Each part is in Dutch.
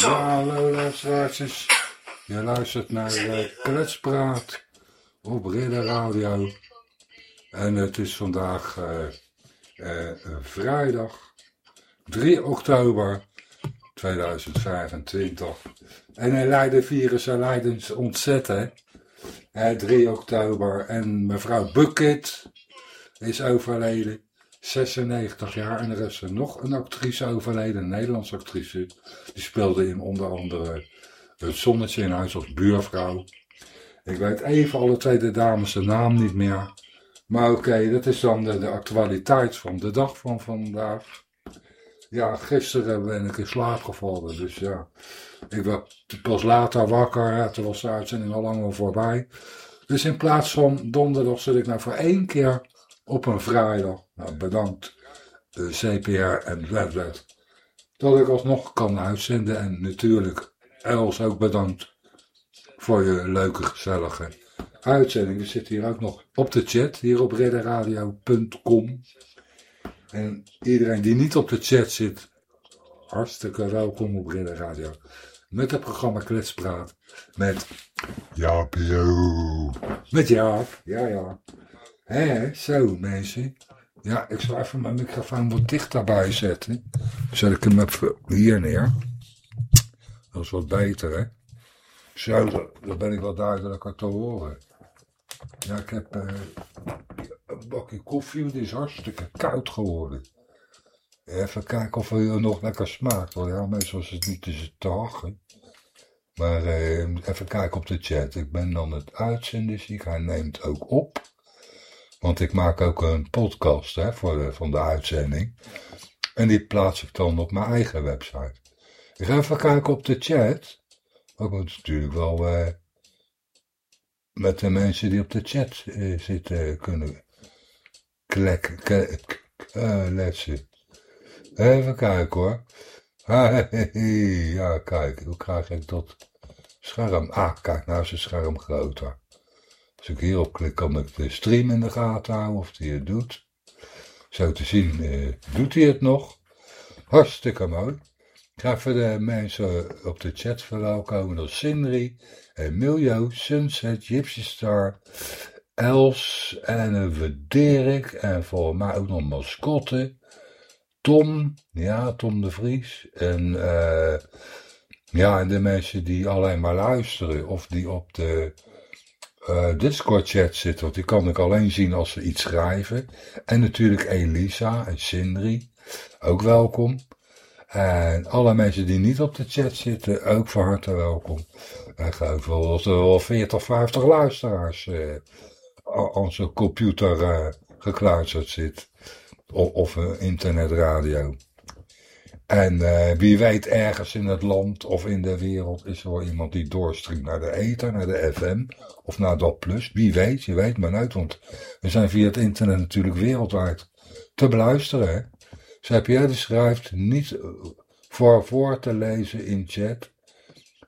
Ja, hallo luisteraars. Je luistert naar uh, Kletspraat op Ridder Radio. En het is vandaag uh, uh, vrijdag 3 oktober 2025. En een lijdenvirus en leidens ontzetten. 3 oktober. En mevrouw Bucket is overleden. 96 jaar en er is er nog een actrice overleden, een Nederlandse actrice. Die speelde in onder andere Het Zonnetje in Huis als buurvrouw. Ik weet even alle twee de dames de naam niet meer. Maar oké, dat is dan de, de, actualiteit van de dag van vandaag. Ja, gisteren ben ik in slaap gevallen, dus ja. Ik werd pas later wakker, ja, toen was de uitzending al lang al voorbij. Dus in plaats van donderdag zit ik nou voor één keer op een vrijdag. Nou, bedankt de CPR en Weblet dat ik alsnog kan uitzenden. En natuurlijk Els ook bedankt voor je leuke, gezellige uitzending. We zitten hier ook nog op de chat, hier op redderradio.com. En iedereen die niet op de chat zit, hartstikke welkom op Ridder Radio. Met het programma Kletspraat. Met Jaapio. Met Jaap, ja ja. Hé, zo mensen. Ja, ik zal even mijn microfoon wat dichterbij zetten. Zet ik hem even hier neer. Dat is wat beter, hè. Zo, dan ben ik wat duidelijker te horen. Ja, ik heb uh, een bakje koffie, het is hartstikke koud geworden. Even kijken of het nog lekker smaakt. Want ja, meestal is het niet te tagen. Maar uh, even kijken op de chat. Ik ben dan het uitzenden, ik. Hij neemt ook op. Want ik maak ook een podcast hè, voor van de uitzending. En die plaats ik dan op mijn eigen website. Ik ga even kijken op de chat. Ik moet natuurlijk wel uh, met de mensen die op de chat uh, zitten kunnen klekken, uh, letsen. Even kijken hoor. Ja, kijk, hoe krijg ik dat scherm? Ah, kijk, nou is het scherm groter. Als ik hierop klik, kan ik de stream in de gaten houden of die het doet. Zo te zien eh, doet hij het nog. Hartstikke mooi. Ik ga even de mensen op de chat verwelkomen als Sindri, Emilio, Sunset, Gypsy Star, Els en Dirk en voor mij ook nog mascotte. Tom, ja, Tom de Vries. En uh, ja, en de mensen die alleen maar luisteren of die op de uh, Discord-chat zitten, want die kan ik alleen zien als ze iets schrijven. En natuurlijk Elisa en Sindri, ook welkom. En alle mensen die niet op de chat zitten, ook van harte welkom. Ik geloof wel dat er wel 40, 50 luisteraars uh, aan computer uh, gekluisterd zit. Of, of internetradio. En uh, wie weet ergens in het land of in de wereld is er wel iemand die doorstreamt naar de ether, naar de FM of naar dat plus. Wie weet, je weet maar nooit, want we zijn via het internet natuurlijk wereldwijd te beluisteren. Hè? CPR schrijft niet voor voor te lezen in chat,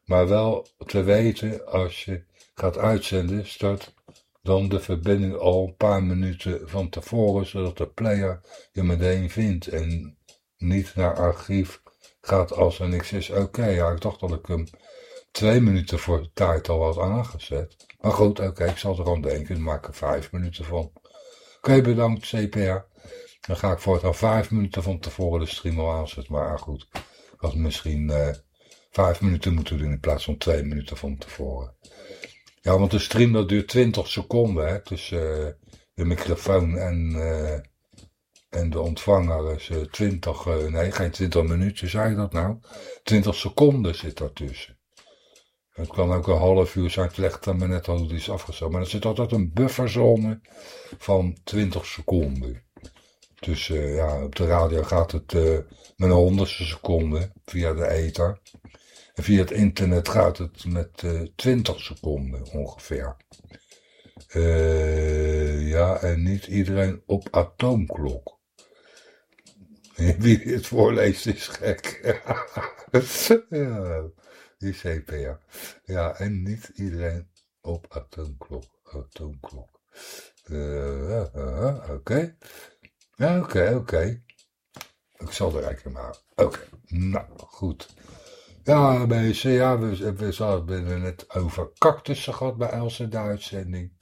maar wel te weten als je gaat uitzenden, start dan de verbinding al een paar minuten van tevoren, zodat de player je meteen vindt en niet naar archief gaat als er niks is. Oké, ja, ik dacht dat ik hem twee minuten voor tijd al had aangezet. Maar goed, oké, ik zal er aan denken. Dan maak ik er vijf minuten van. Oké, bedankt CPR. Dan ga ik voortaan vijf minuten van tevoren de stream al aanzetten. Maar goed, ik had misschien uh, vijf minuten moeten doen in plaats van twee minuten van tevoren. Ja, want de stream dat duurt 20 seconden, hè, tussen uh, de microfoon en... Uh, en de ontvanger is 20, uh, nee geen 20 minuten, zei dat nou? 20 seconden zit daartussen. Het kan ook een half uur zijn, het legt dan maar net al het is. Maar er zit altijd een bufferzone van 20 seconden. Dus uh, ja, op de radio gaat het met een honderdste seconde via de ether. En via het internet gaat het met uh, 20 seconden ongeveer. ja, en niet iedereen op atoomklok. Wie het voorleest is gek. ja, die CPA. Ja, en niet iedereen op atoomklok. Atoomklok. Uh, uh, oké. Ja, oké, oké. Ik zal er mee houden. Oké, nou, goed. Ja, mensen, ja, we, we hadden het over cactussen gehad bij Else de uitzending.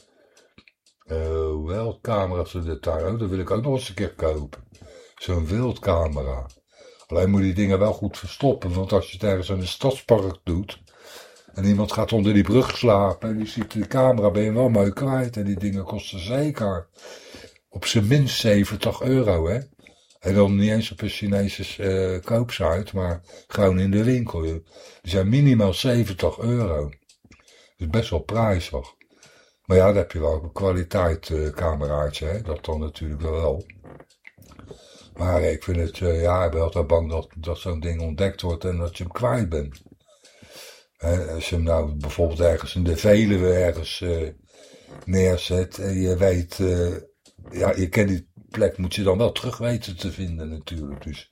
Uh, wel, camera's in de tuin, oh, dat wil ik ook nog eens een keer kopen. Zo'n wildcamera. Alleen moet je die dingen wel goed verstoppen, want als je het ergens in een stadspark doet... en iemand gaat onder die brug slapen en die ziet de camera, ben je wel mooi kwijt. En die dingen kosten zeker op zijn minst 70 euro, hè. En dan niet eens op een Chinese uh, koopsite, maar gewoon in de winkel. Die zijn minimaal 70 euro. Dat is best wel prijzig. Maar ja, dan heb je wel een kwaliteit uh, cameraatje, hè? dat dan natuurlijk wel. Maar ik vind het, uh, ja, ik ben altijd bang dat, dat zo'n ding ontdekt wordt en dat je hem kwijt bent. als je hem nou bijvoorbeeld ergens in de Veluwe ergens uh, neerzet en je weet, ja, je kent die plek, moet je dan wel terug weten te vinden natuurlijk. Dus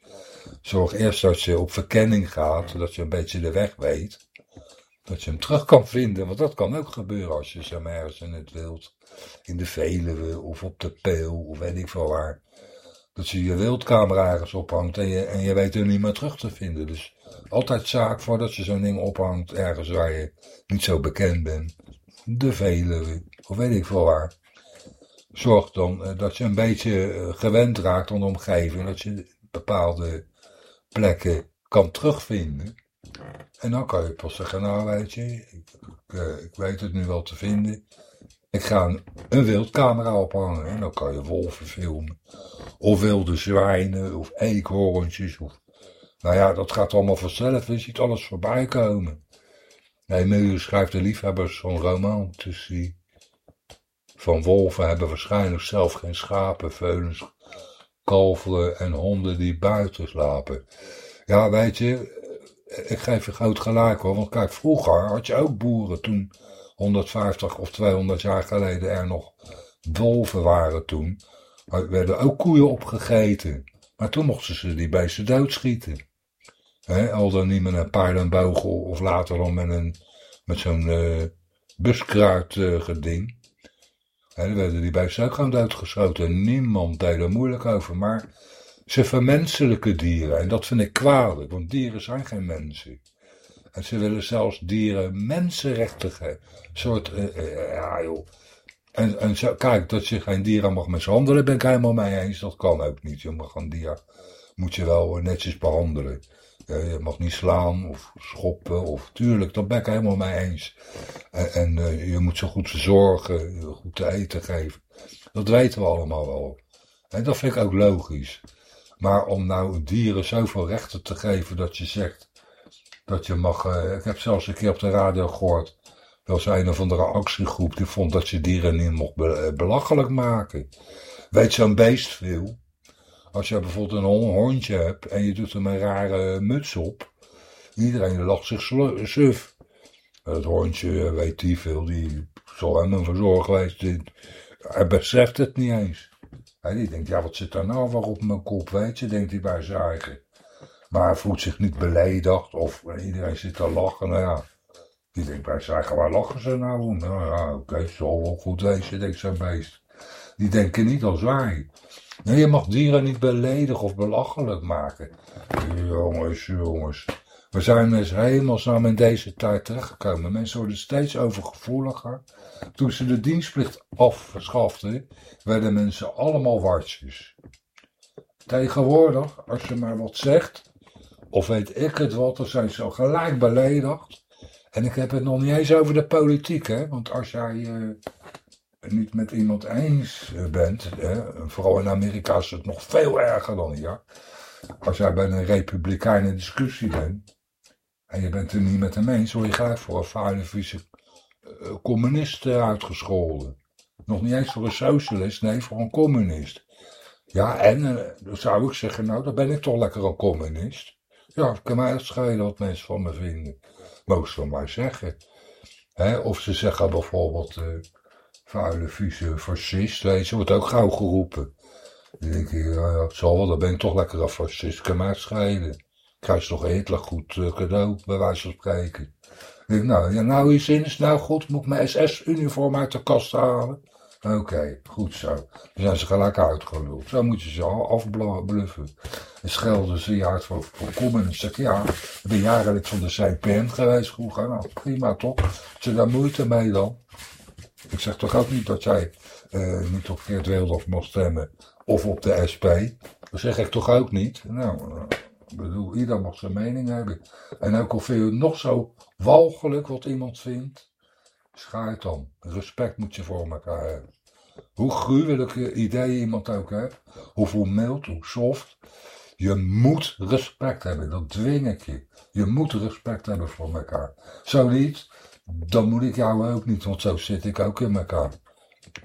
zorg eerst dat je op verkenning gaat, dat je een beetje de weg weet. Dat je hem terug kan vinden, want dat kan ook gebeuren als je maar ergens in het wild, in de Veluwe of op de Peel of weet ik veel waar. Dat je je wildcamera ergens ophangt en je, en je weet hem niet meer terug te vinden. Dus altijd zaak voordat je zo'n ding ophangt ergens waar je niet zo bekend bent. De Veluwe of weet ik veel waar. Zorg dan eh, dat je een beetje eh, gewend raakt aan de omgeving. Dat je bepaalde plekken kan terugvinden. En dan kan je pas zeggen, nou weet je, ik, eh, weet het nu wel te vinden. Ik ga een wildcamera ophangen en dan kan je wolven filmen. Of wilde zwijnen, of eekhoorntjes. Of, nou ja, dat gaat allemaal vanzelf. Je ziet alles voorbij komen. Nee, nu schrijft de liefhebbers van roman. Van wolven hebben waarschijnlijk zelf geen schapen, veulens, kalveren en honden die buiten slapen. Ja, weet je, ik geef je groot gelijk hoor. Want kijk, vroeger had je ook boeren toen 150 of 200 jaar geleden er nog wolven waren toen. Er werden ook koeien opgegeten. Maar toen mochten ze die beesten doodschieten. He, al dan niet met een boog of later dan met, een, met zo'n uh, buskruid uh, geding. He, dan werden die beesten ook gewoon doodgeschoten. Niemand deed er moeilijk over. Maar ze vermenselijke dieren. En dat vind ik kwalijk, want dieren zijn geen mensen. En ze willen zelfs dieren mensenrechten geven. soort, uh, uh, ja joh. En, en kijk, dat je geen dieren mag mishandelen, ben ik helemaal mee eens. Dat kan ook niet. Je mag een dier, moet je wel netjes behandelen. je mag niet slaan of schoppen of tuurlijk, dat ben ik helemaal mee eens. En, en uh, je moet ze goed verzorgen, goed te eten geven. Dat weten we allemaal wel. En dat vind ik ook logisch. Maar om nou dieren zoveel rechten te geven dat je zegt dat je mag... Uh, ik heb zelfs een keer op de radio gehoord... eens een of andere actiegroep die vond dat je dieren niet mocht be belachelijk maken. Weet zo'n beest veel? Als je bijvoorbeeld een hondje hebt en je doet hem een rare muts op... Iedereen lacht zich suf. Het hondje weet die veel, die zal hem een verzorger geweest. Hij beseft het niet eens. Hij die denkt, ja, wat zit daar nou voor op mijn kop, weet je, denkt hij bij zijn eigen. Maar hij voelt zich niet beledigd of iedereen zit te lachen, nou ja. Die denkt bij zijn eigen, waar lachen ze nou om? Nou ja, oké, okay, zal wel goed wezen, denkt zo'n beest. Die denken niet als wij. Nee, je mag dieren niet beledigen of belachelijk maken. Jongens, jongens. We zijn dus hemelsnaam in deze tijd terechtgekomen. Mensen worden steeds overgevoeliger. Toen ze de dienstplicht afschaften, werden mensen allemaal wartjes. Tegenwoordig, als je maar wat zegt, of weet ik het wat, dan zijn ze al gelijk beledigd. En ik heb het nog niet eens over de politiek, hè. Want als jij uh, niet met iemand eens bent, hè, vooral in Amerika is het nog veel erger dan hier. Als jij bij een republikein in discussie bent, en je bent het niet met hem eens, word je graag voor een vuile, vieze uh, communist uitgescholden. Nog niet eens voor een socialist, nee, voor een communist. Ja, en dan zou ik zeggen, nou, dan ben ik toch lekker een communist. Ja, ik kan mij schelen wat mensen van me vinden. Mogen ze maar zeggen. Of ze zeggen bijvoorbeeld, vuile, vieze fascist, weet je, wordt ook gauw geroepen. Dan denk ik, ja, zal wel, dan ben ik toch lekker een fascist, kan het schelen krijg je toch Hitler goed uh, cadeau, bij wijze van spreken. Ik denk, nou, ja, nou is zin is, nou goed, moet ik mijn SS-uniform uit de kast halen. Oké, goed zo. Dan zijn ze gelijk uitgeluld. Zo moet je ze afbluffen. En schelden ze je hart voor, voor kom. En zeg ja, ik ben jarenlijk van de CPN geweest vroeger. Nou, prima toch? Heb je daar moeite mee dan? Ik zeg toch ook niet dat jij uh, niet op Geert Wilders mocht stemmen. Of op de SP. Dat zeg ik toch ook niet? Nou, ik bedoel, ieder mag zijn mening hebben. En ook al je nog zo walgelijk wat iemand vindt. Schaart dan. Respect moet je voor elkaar hebben. Hoe gruwelijke ideeën iemand ook heeft. Hoeveel mild, hoe soft. Je moet respect hebben. Dat dwing ik je. Je moet respect hebben voor elkaar. Zo niet, dan moet ik jou ook niet. Want zo zit ik ook in elkaar.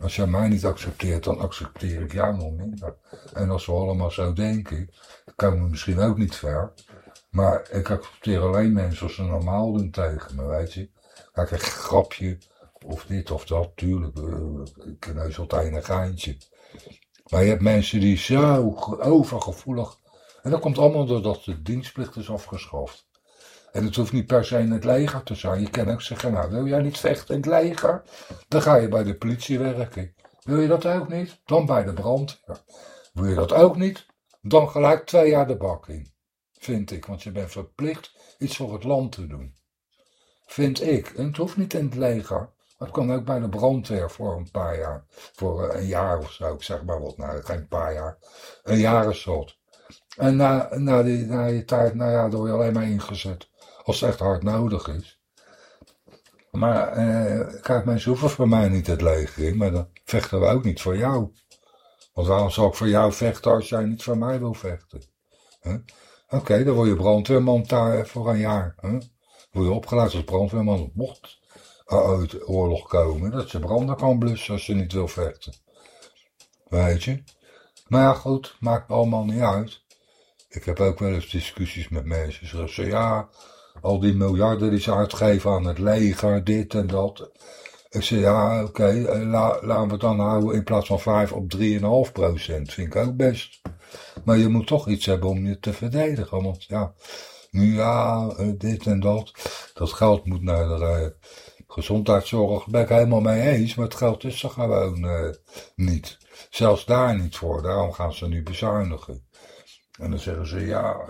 Als jij mij niet accepteert, dan accepteer ik jou nog minder. En als we allemaal zo denken, komen we misschien ook niet ver. Maar ik accepteer alleen mensen als ze normaal doen tegen me, weet je. Kijk, een grapje, of dit of dat, tuurlijk. Eh, ik altijd een geintje. Maar je hebt mensen die zo overgevoelig. En dat komt allemaal doordat de dienstplicht is afgeschaft. En het hoeft niet per se in het leger te zijn. Je kan ook zeggen, nou wil jij niet vechten in het leger? Dan ga je bij de politie werken. Wil je dat ook niet? Dan bij de brandweer. Wil je dat ook niet? Dan gelijk twee jaar de bak in. Vind ik, want je bent verplicht iets voor het land te doen. Vind ik. En het hoeft niet in het leger. Het kan ook bij de brandweer voor een paar jaar. Voor een jaar of zo, ik zeg maar wat. Nou, geen paar jaar. Een jaar. En na, na, die, na tijd, nou ja, dan word je alleen maar ingezet. Als het echt hard nodig is. Maar eh, mensen hoeven voor mij niet het leger in, maar dan vechten we ook niet voor jou. Want waarom zou ik voor jou vechten als jij niet voor mij wil vechten? Oké, dan word je brandweerman daar voor een jaar. Huh? Word je opgeleid als brandweerman, mocht uit oorlog komen, dat je branden kan blussen als je niet wil vechten. Weet je? Maar ja, goed, maakt allemaal niet uit. Ik heb ook wel eens discussies met mensen. Ze zeggen, ja, al die miljarden die ze uitgeven aan het leger, dit en dat. Ik zeg, ja, oké, eh, laten we dan houden in plaats van 5 op 3,5 procent. Vind ik ook best. Maar je moet toch iets hebben om je te verdedigen. Want ja, ja, eh, dit en dat. Dat geld moet naar de uh, gezondheidszorg. Daar ben ik helemaal mee eens. Maar het geld is er gewoon uh, niet. Zelfs daar niet voor. Daarom gaan ze nu bezuinigen. En dan zeggen ze, ja,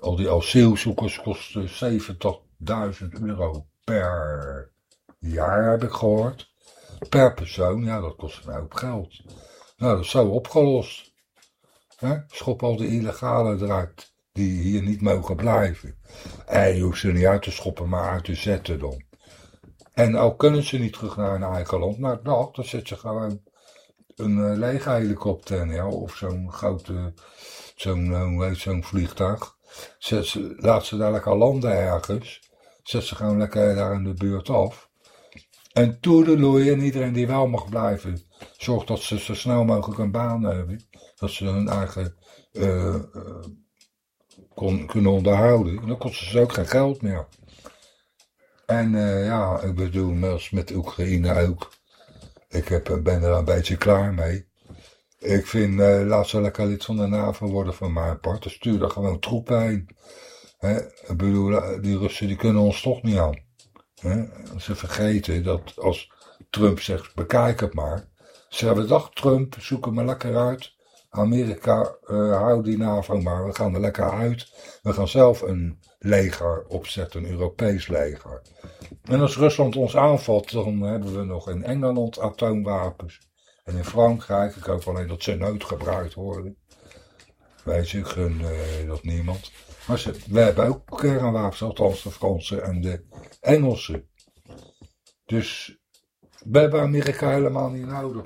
al die asielzoekers kosten 70.000 euro per jaar, heb ik gehoord. Per persoon, ja, dat kost een hoop geld. Nou, dat is zo opgelost. Schop al die illegale eruit, die hier niet mogen blijven. En je hoeft ze niet uit te schoppen, maar uit te zetten dan. En ook kunnen ze niet terug naar hun eigen land. Nou, dat, dan zet je gewoon een uh, lege helikopter ja, of zo'n grote, zo'n uh, zo'n vliegtuig. Zet ze, laat ze daar lekker landen ergens. Zet ze gewoon lekker daar in de buurt af. En toedeloei en iedereen die wel mag blijven, zorgt dat ze zo snel mogelijk een baan hebben. Dat ze hun eigen uh, kon, kunnen onderhouden. En dan kost ze ook geen geld meer. En uh, ja, ik bedoel, met Oekraïne ook. Ik heb, ben er een beetje klaar mee. Ik vind, uh, laat ze lekker lid van de NAVO worden van mijn part. Dus stuur er gewoon troepen heen. Hè? Ik bedoel, die Russen die kunnen ons toch niet aan. Hè? Ze vergeten dat als Trump zegt, bekijk het maar. Ze hebben dag Trump, zoek hem maar lekker uit. Amerika, uh, hou die NAVO maar, we gaan er lekker uit. We gaan zelf een leger opzetten, een Europees leger. En als Rusland ons aanvalt, dan hebben we nog in Engeland atoomwapens. En in Frankrijk, ik hoop alleen dat ze nooit gebruikt worden. Ik gun uh, dat niemand. Maar ze, we hebben ook kernwapens, althans de Fransen en de Engelsen. Dus we hebben Amerika helemaal niet nodig.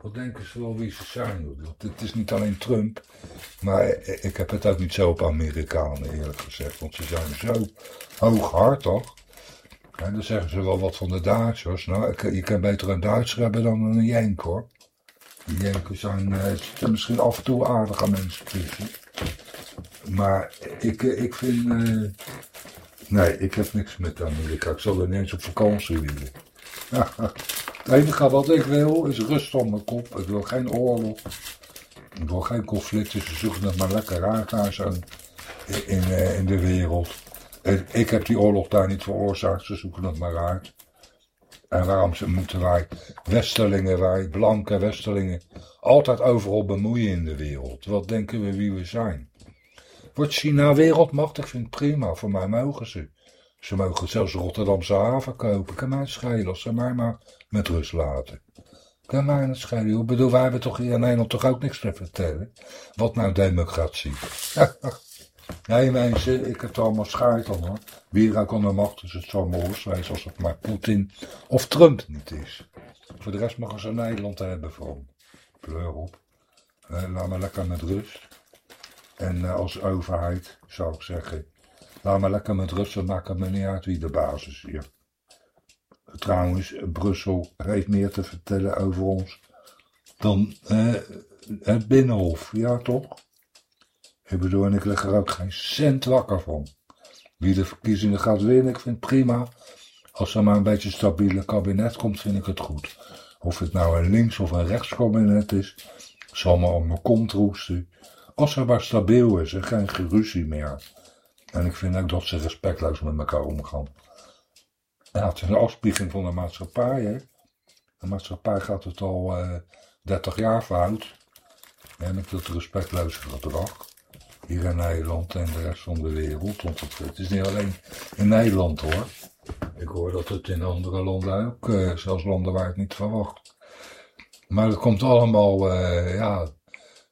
Wat denken ze wel wie ze zijn? Het is niet alleen Trump, maar ik heb het ook niet zo op Amerikanen eerlijk gezegd. Want ze zijn zo hooghartig. En dan zeggen ze wel wat van de Duitsers. Nou, je kan beter een Duitser hebben dan een Jenk hoor. Die Jenken zijn uh, misschien af en toe aardige mensen tussen. Maar ik, eh, ik vind... Uh, nee, ik heb niks met Amerika. Ik zal er niet eens op vakantie willen. het enige wat ik wil is rust om mijn kop. Ik wil geen oorlog. Ik wil geen conflicten. Ze zoeken het maar lekker zo in, in, in de wereld. Ik heb die oorlog daar niet veroorzaakt, ze zoeken het maar uit. En waarom moeten wij Westerlingen, wij blanke Westerlingen, altijd overal bemoeien in de wereld? Wat denken we wie we zijn? Wordt China wereldmacht? Ik vind het prima, voor mij mogen ze. Ze mogen zelfs Rotterdamse haven kopen. Kan mij schelen als ze mij maar met rust laten. Kan mij het schelen. Ik bedoel, wij hebben toch hier in Nederland toch ook niks te vertellen. Wat nou democratie? nee mensen, ik heb het allemaal schijt al hoor. Wie er ook aan de macht is, het zal mooi zijn als het maar Poetin of Trump niet is. Voor de rest mogen ze Nederland hebben van. Pleur op. Eh, laat me lekker met rust. En eh, als overheid zou ik zeggen, laat me lekker met rust, het maakt me niet uit wie de basis is hier. Trouwens, Brussel heeft meer te vertellen over ons dan eh, het Binnenhof, ja toch? Ik bedoel, en ik leg er ook geen cent wakker van. Wie de verkiezingen gaat winnen, ik vind het prima. Als er maar een beetje een stabiele kabinet komt, vind ik het goed. Of het nou een links- of een rechtskabinet is, zal me op mijn kont roesten. Als er maar stabiel is en geen geruzie meer. En ik vind ook dat ze respectloos met elkaar omgaan. Ja, het is een afspiegeling van de maatschappij. Hè? De maatschappij gaat het al uh, 30 jaar fout. En met dat respectloze gedrag. Hier in Nederland en de rest van de wereld. Want het, het is niet alleen in Nederland hoor. Ik hoor dat het in andere landen ook, uh, zelfs landen waar ik niet verwacht. Maar het komt allemaal, uh, ja,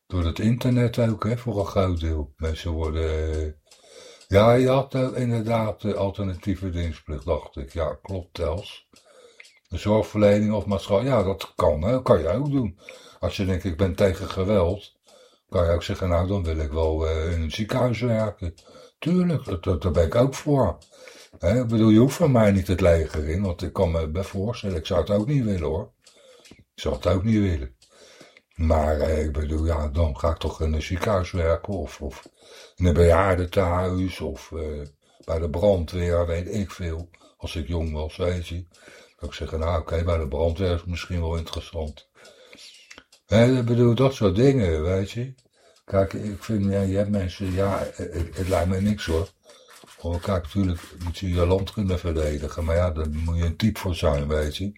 door het internet ook, hè, voor een groot deel. Mensen worden... Uh, ja, je had inderdaad de alternatieve dienstplicht, dacht ik. Ja, klopt, Tels. De zorgverlening of maatschappij, ja, dat kan, hè. kan je ook doen. Als je denkt, ik ben tegen geweld, kan je ook zeggen, nou, dan wil ik wel uh, in een ziekenhuis werken. Tuurlijk, dat, daar ben ik ook voor. Hè, ik bedoel, je hoeft van mij niet het leger in, want ik kan me bij voorstellen, ik zou het ook niet willen hoor. Ik zou het ook niet willen. Maar eh, ik bedoel, ja, dan ga ik toch in een ziekenhuis werken of, of in een bejaardentehuis of uh, bij de brandweer, weet ik veel. Als ik jong was, weet je. Dan ik zeggen, nou oké, bij de brandweer is misschien wel interessant. Ik bedoel, dat soort dingen, weet je. Kijk, ik vind, ja, je hebt mensen, ja, het, het lijkt me niks hoor. Oh, kijk, natuurlijk moet je je land kunnen verdedigen, maar ja, daar moet je een type voor zijn, weet je.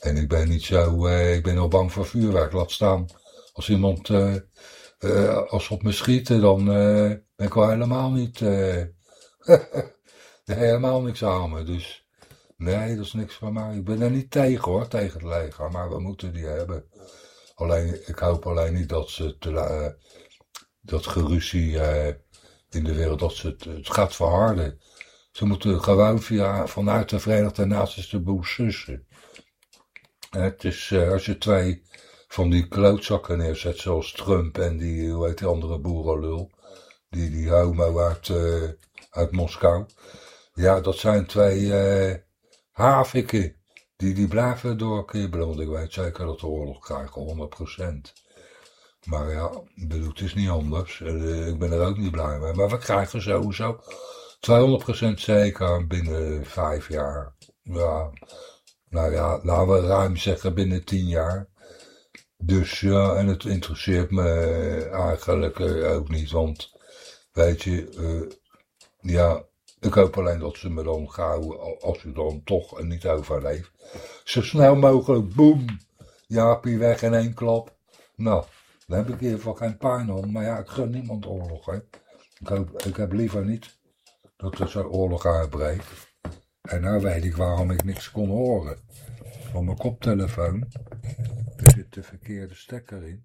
En ik ben niet zo, uh, ik ben al bang voor vuurwerk, laat staan. Als iemand, uh, uh, als op me schieten, dan ben ik wel helemaal niet, helemaal niks aan me. Dus nee, dat is niks van mij. Ik ben er niet tegen hoor, tegen het leger, maar we moeten die hebben. Alleen, ik hoop alleen niet dat ze te, dat geruzie in de wereld, dat ze het, het gaat verharden. Ze moeten gewoon via, vanuit de Verenigde Naties de boel sussen. Het is, uh, als je twee van die klootzakken neerzet, zoals Trump en die, hoe heet die andere boerenlul, die, die homo uit, uh, uit Moskou. Ja, dat zijn twee uh, haviken, die, die blijven doorkibbelen, want ik weet zeker dat de oorlog krijgen, 100%. Maar ja, bedoel, het is niet anders. ik ben er ook niet blij mee. Maar we krijgen sowieso 200% zeker binnen vijf jaar. Ja, nou ja, laten we ruim zeggen binnen tien jaar. Dus ja, en het interesseert me eigenlijk ook niet, want weet je, uh, ja, ik hoop alleen dat ze me dan gauw, als u dan toch niet overleeft, zo snel mogelijk, boem, Jaapie weg in één klap. Nou, dan heb ik ieder geval geen pijn om, maar ja, ik gun niemand oorlog, hè. Ik, hoop, ik heb liever niet dat er zo'n oorlog uitbreekt. En nou weet ik waarom ik niks kon horen. Van mijn koptelefoon. Er zit de verkeerde stekker in.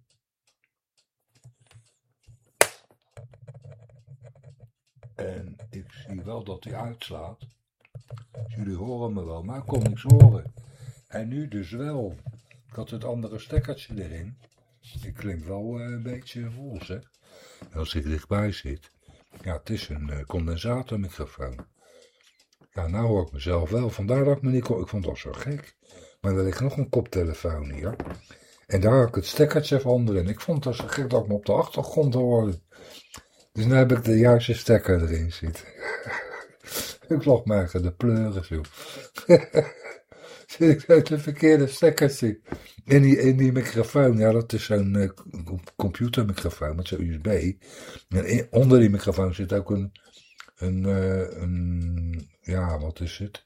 En ik zie wel dat hij uitslaat. Jullie horen me wel, maar ik kon niks horen. En nu dus wel. Ik had het andere stekkertje erin. Ik klink wel een beetje vol, zeg. als ik dichtbij zit. Ja, het is een condensatormicrofoon. Ja, nou hoor ik mezelf wel. Vandaar dat ik me niet kon. Ik vond dat zo gek. Maar er ligt nog een koptelefoon hier. En daar heb ik het stekkertje van erin. Ik vond het zo gek dat ik me op de achtergrond hoorde. Dus nu heb ik de juiste stekker erin zitten. ik log maar de pleuren zo. Ik uit de verkeerde stekkertje in die, in die microfoon. Ja, dat is zo'n uh, computermicrofoon met zo'n USB. En onder die microfoon zit ook een, een, uh, een ja, wat is het?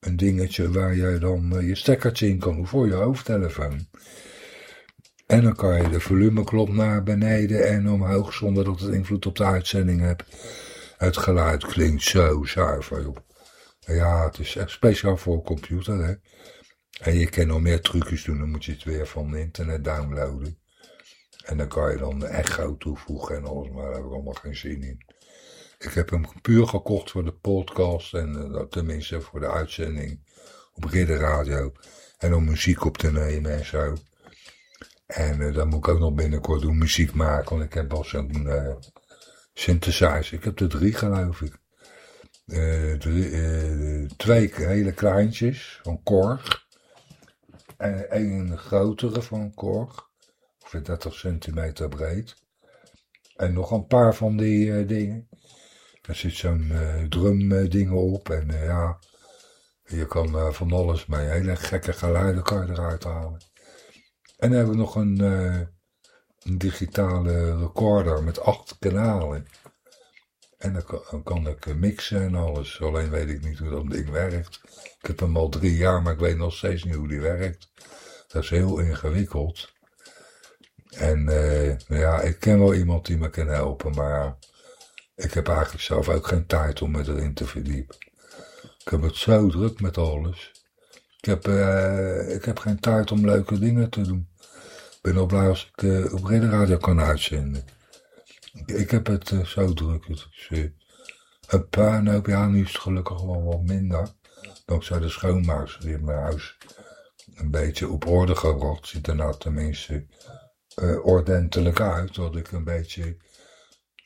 een dingetje waar jij dan eh, je stekkertje in kan doen voor je hoofdtelefoon. En dan kan je de volumeknop naar beneden en omhoog zonder dat het invloed op de uitzending hebt. Het geluid klinkt zo zuiver, joh. Ja, het is echt speciaal voor computer, hè. En je kan nog meer trucjes doen, dan moet je het weer van internet downloaden. En dan kan je dan de echo toevoegen en alles, maar daar heb ik allemaal geen zin in. Ik heb hem puur gekocht voor de podcast en uh, tenminste voor de uitzending op Ridder Radio. En om muziek op te nemen en zo. En uh, dan moet ik ook nog binnenkort doen muziek maken, want ik heb al zo'n uh, synthesizer. Ik heb er drie geloof ik. Drie, twee hele kleintjes van Korg. En een grotere van Korg. Ongeveer 30 centimeter breed. En nog een paar van die dingen. Er zit zo'n uh, drum uh, dingen op en uh, ja, je kan van alles mee. Hele gekke geluiden kan je eruit halen. En dan hebben we nog een, een digitale recorder met acht kanalen. En dan kan, kan ik mixen en alles. Alleen weet ik niet hoe dat ding werkt. Ik heb hem al drie jaar, maar ik weet nog steeds niet hoe die werkt. Dat is heel ingewikkeld. En nou ja, ik ken wel iemand die me kan helpen, maar ik heb eigenlijk zelf ook geen tijd om me erin te verdiepen. Ik heb het zo druk met alles. Ik heb, uh, ik heb geen tijd om leuke dingen te doen. Ik ben al blij als ik uh, op Radio kan uitzenden. Ik, ik heb het uh, zo druk. Het een puinhoop. Ja, nu is het gelukkig wel wat minder. Dankzij de schoonmaakster die heeft mijn huis een beetje op orde gebracht. Ziet er nou tenminste ordentelijk uit. Dat ik een beetje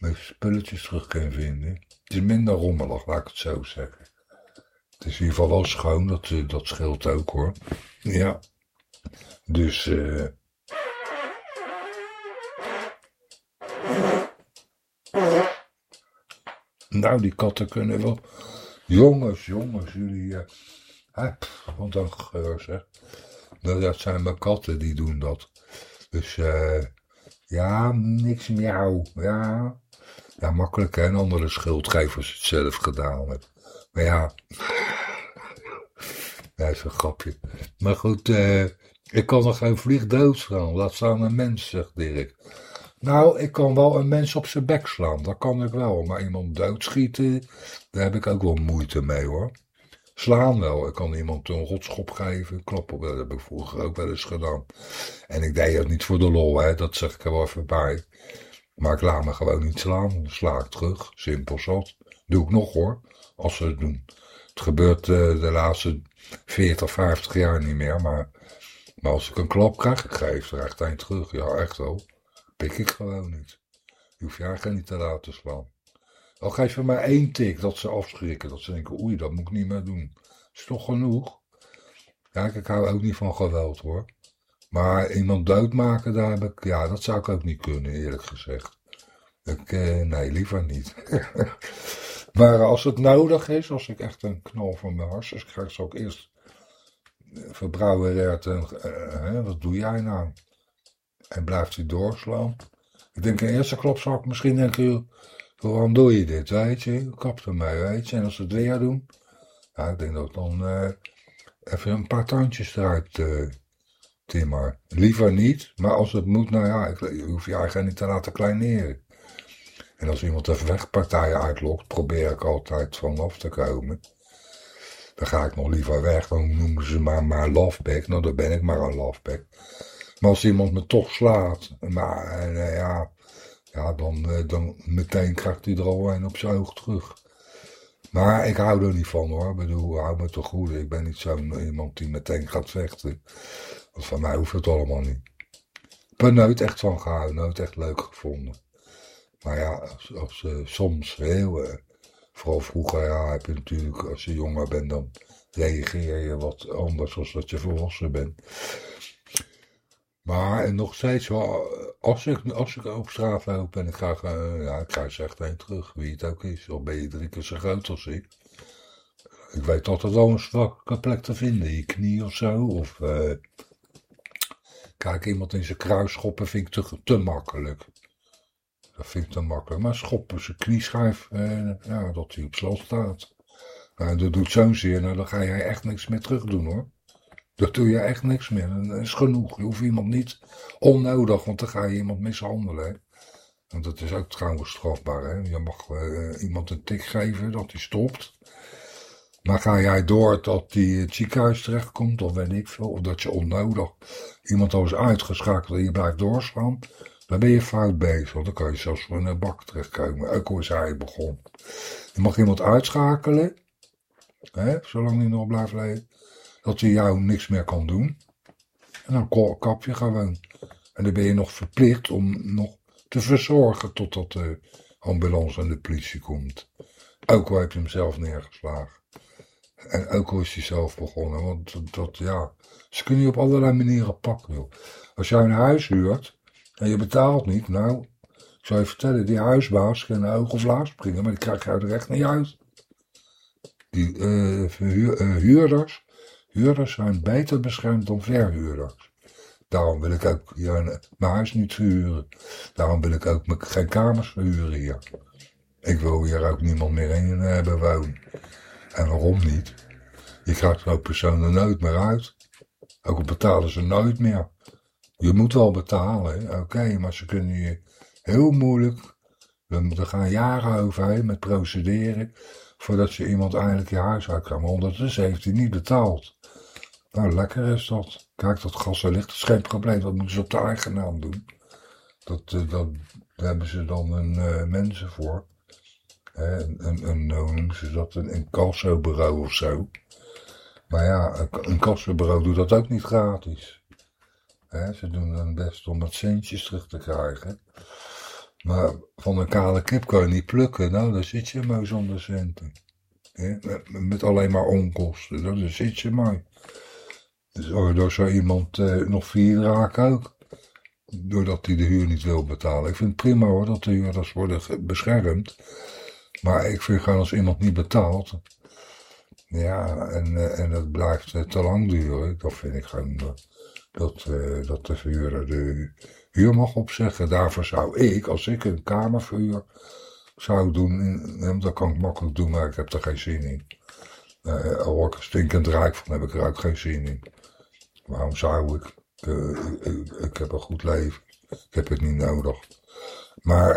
mijn spulletjes terug kan vinden. Het is minder rommelig, laat ik het zo zeggen. Het is in ieder geval wel schoon, dat, eh, dat scheelt ook hoor. Ja. Dus, eh. Nou, die katten kunnen wel. Jongens, jongens, jullie. Uh... Wat een geur zeg. Nou, dat zijn mijn katten die doen dat. Dus, eh. ja, niks miauw. Ja, ja, makkelijk hè, een andere schuld geven als je het zelf gedaan hebt. Maar ja, dat is een grapje. Maar goed, eh, ik kan nog geen vlieg doodslaan. Laat staan een mens, zegt Dirk. Nou, ik kan wel een mens op zijn bek slaan, dat kan ik wel. Maar iemand doodschieten, daar heb ik ook wel moeite mee hoor. Slaan wel, ik kan iemand een rotschop geven, kloppen, dat heb ik vroeger ook wel eens gedaan. En ik deed het niet voor de lol, hè, dat zeg ik er wel even bij. Maar ik laat me gewoon niet slaan. Dan sla ik terug. Simpel zat. Doe ik nog hoor. Als ze het doen. Het gebeurt uh, de laatste 40, 50 jaar niet meer. Maar, maar als ik een klap krijg, ik geef er echt een terug. Ja, echt wel. Pik ik gewoon niet. Je hoeft je eigenlijk niet te laten slaan. Al geef je maar één tik dat ze afschrikken. Dat ze denken, oei, dat moet ik niet meer doen. Is toch genoeg? Ja, ik hou ook niet van geweld hoor. Maar iemand doodmaken, daar heb ik, ja, dat zou ik ook niet kunnen, eerlijk gezegd. Ik, eh, nee, liever niet. maar als het nodig is, als ik echt een knal van mijn hartjes krijg, zal ik eerst eh, verbrouwen en uh, wat doe jij nou? En blijft hij doorslaan? Ik denk in eerste klop zal ik misschien denken, waarom doe je dit, weet je? Kap ermee, weet je? En als ze het weer doen, ja, ik denk dat dan uh, even een paar tandjes eruit uh, timmer. Liever niet, maar als het moet, nou ja, ik, je hoef je eigenlijk niet te laten kleineren. En als iemand de vechtpartijen uitlokt, probeer ik altijd vanaf te komen. Dan ga ik nog liever weg, dan noemen ze maar, maar loveback. Nou, dan ben ik maar een loveback. Maar als iemand me toch slaat, maar uh, ja, ja dan, uh, dan meteen krijgt hij er al een op zijn oog terug. Maar ik hou er niet van hoor. Ik bedoel, hou me toch goed. Ik ben niet zo'n iemand die meteen gaat vechten. Van mij hoeft het allemaal niet. Ik ben nooit echt van gehouden, nooit echt leuk gevonden. Maar ja, als, als uh, soms uh, vooral vroeger, ja, heb je natuurlijk, als je jonger bent, dan reageer je wat anders dan dat je volwassen bent. Maar en nog steeds als ik, als ik op straat loop en ik ga, uh, ja, ik krijg ze echt terug, wie het ook is. Of ben je drie keer zo groot als ik. Ik weet altijd wel een zwakke plek te vinden, je knie of zo. Of uh, kijk, iemand in zijn kruis schoppen vind ik te, te makkelijk. Dat vind ik te makkelijk. Maar schoppen zijn knieschijf, eh, ja, dat hij op slot staat. Dat doet zo'n zeer, nou, dan ga jij echt niks meer terug doen hoor. Dat doe je echt niks meer. Dat is genoeg. Je hoeft iemand niet onnodig, want dan ga je iemand mishandelen. Want dat is ook trouwens strafbaar. Hè? Je mag uh, iemand een tik geven dat hij stopt. Maar ga jij door tot die het ziekenhuis terechtkomt, of weet ik veel, of dat je onnodig iemand al is uitgeschakeld en je blijft doorslaan, dan ben je fout bezig. Want dan kan je zelfs voor een bak terechtkomen. Ook is hij begonnen. Je mag iemand uitschakelen, hè, zolang hij nog blijft leven, dat hij jou niks meer kan doen. En dan kap je gewoon. En dan ben je nog verplicht om nog te verzorgen totdat de ambulance en de politie komt. Ook al heb je hem zelf neergeslagen. En ook is hij zelf begonnen. Want dat, ja, ze kunnen je op allerlei manieren pakken. Joh. Als jij een huis huurt en je betaalt niet, nou, ik zou je vertellen, die huisbaas kan een oog of laag springen, maar die krijg je uit recht niet uit. Die uh, huurders, huurders zijn beter beschermd dan verhuurders. Daarom wil ik ook hier mijn huis niet verhuren. Daarom wil ik ook geen kamers verhuren hier. Ik wil hier ook niemand meer in hebben wonen. En waarom niet? Je krijgt er ook personen nooit meer uit. Ook al betalen ze nooit meer. Je moet wel betalen, oké, maar ze kunnen je heel moeilijk, er gaan jaren overheen met procederen, voordat je iemand eindelijk je huis uit kan. Ondertussen heeft hij niet betaald. Nou, lekker is dat. Kijk, dat gas er ligt, dat is geen probleem. Dat moeten ze op de eigen naam doen. Dat, uh, dat, daar hebben ze dan een, uh, mensen voor. Een, een, een, hoe dat? Een incassobureau of zo. Maar ja, een kassenbureau doet dat ook niet gratis. ze doen hun best om het centjes terug te krijgen. Maar van een kale kip kan je niet plukken. Nou, dan zit je maar zonder centen. met, alleen maar onkosten. Dan zit je maar. Dus door zo iemand eh, nog vier raken ook. Doordat hij de huur niet wil betalen. Ik vind het prima hoor dat de huurders worden beschermd. Maar ik vind gewoon als iemand niet betaalt. Ja, en, eh, en dat blijft eh, te lang duren. Dan vind ik gewoon dat, uh, dat de verhuurder de huur mag opzeggen. Daarvoor zou ik, als ik een kamerverhuur zou doen, dat kan ik makkelijk doen, maar ik heb er geen zin in. Uh, al word ik stinkend rijk van, heb ik er ook geen zin in. Waarom zou ik? ik, heb een goed leven. Ik heb het niet nodig. Maar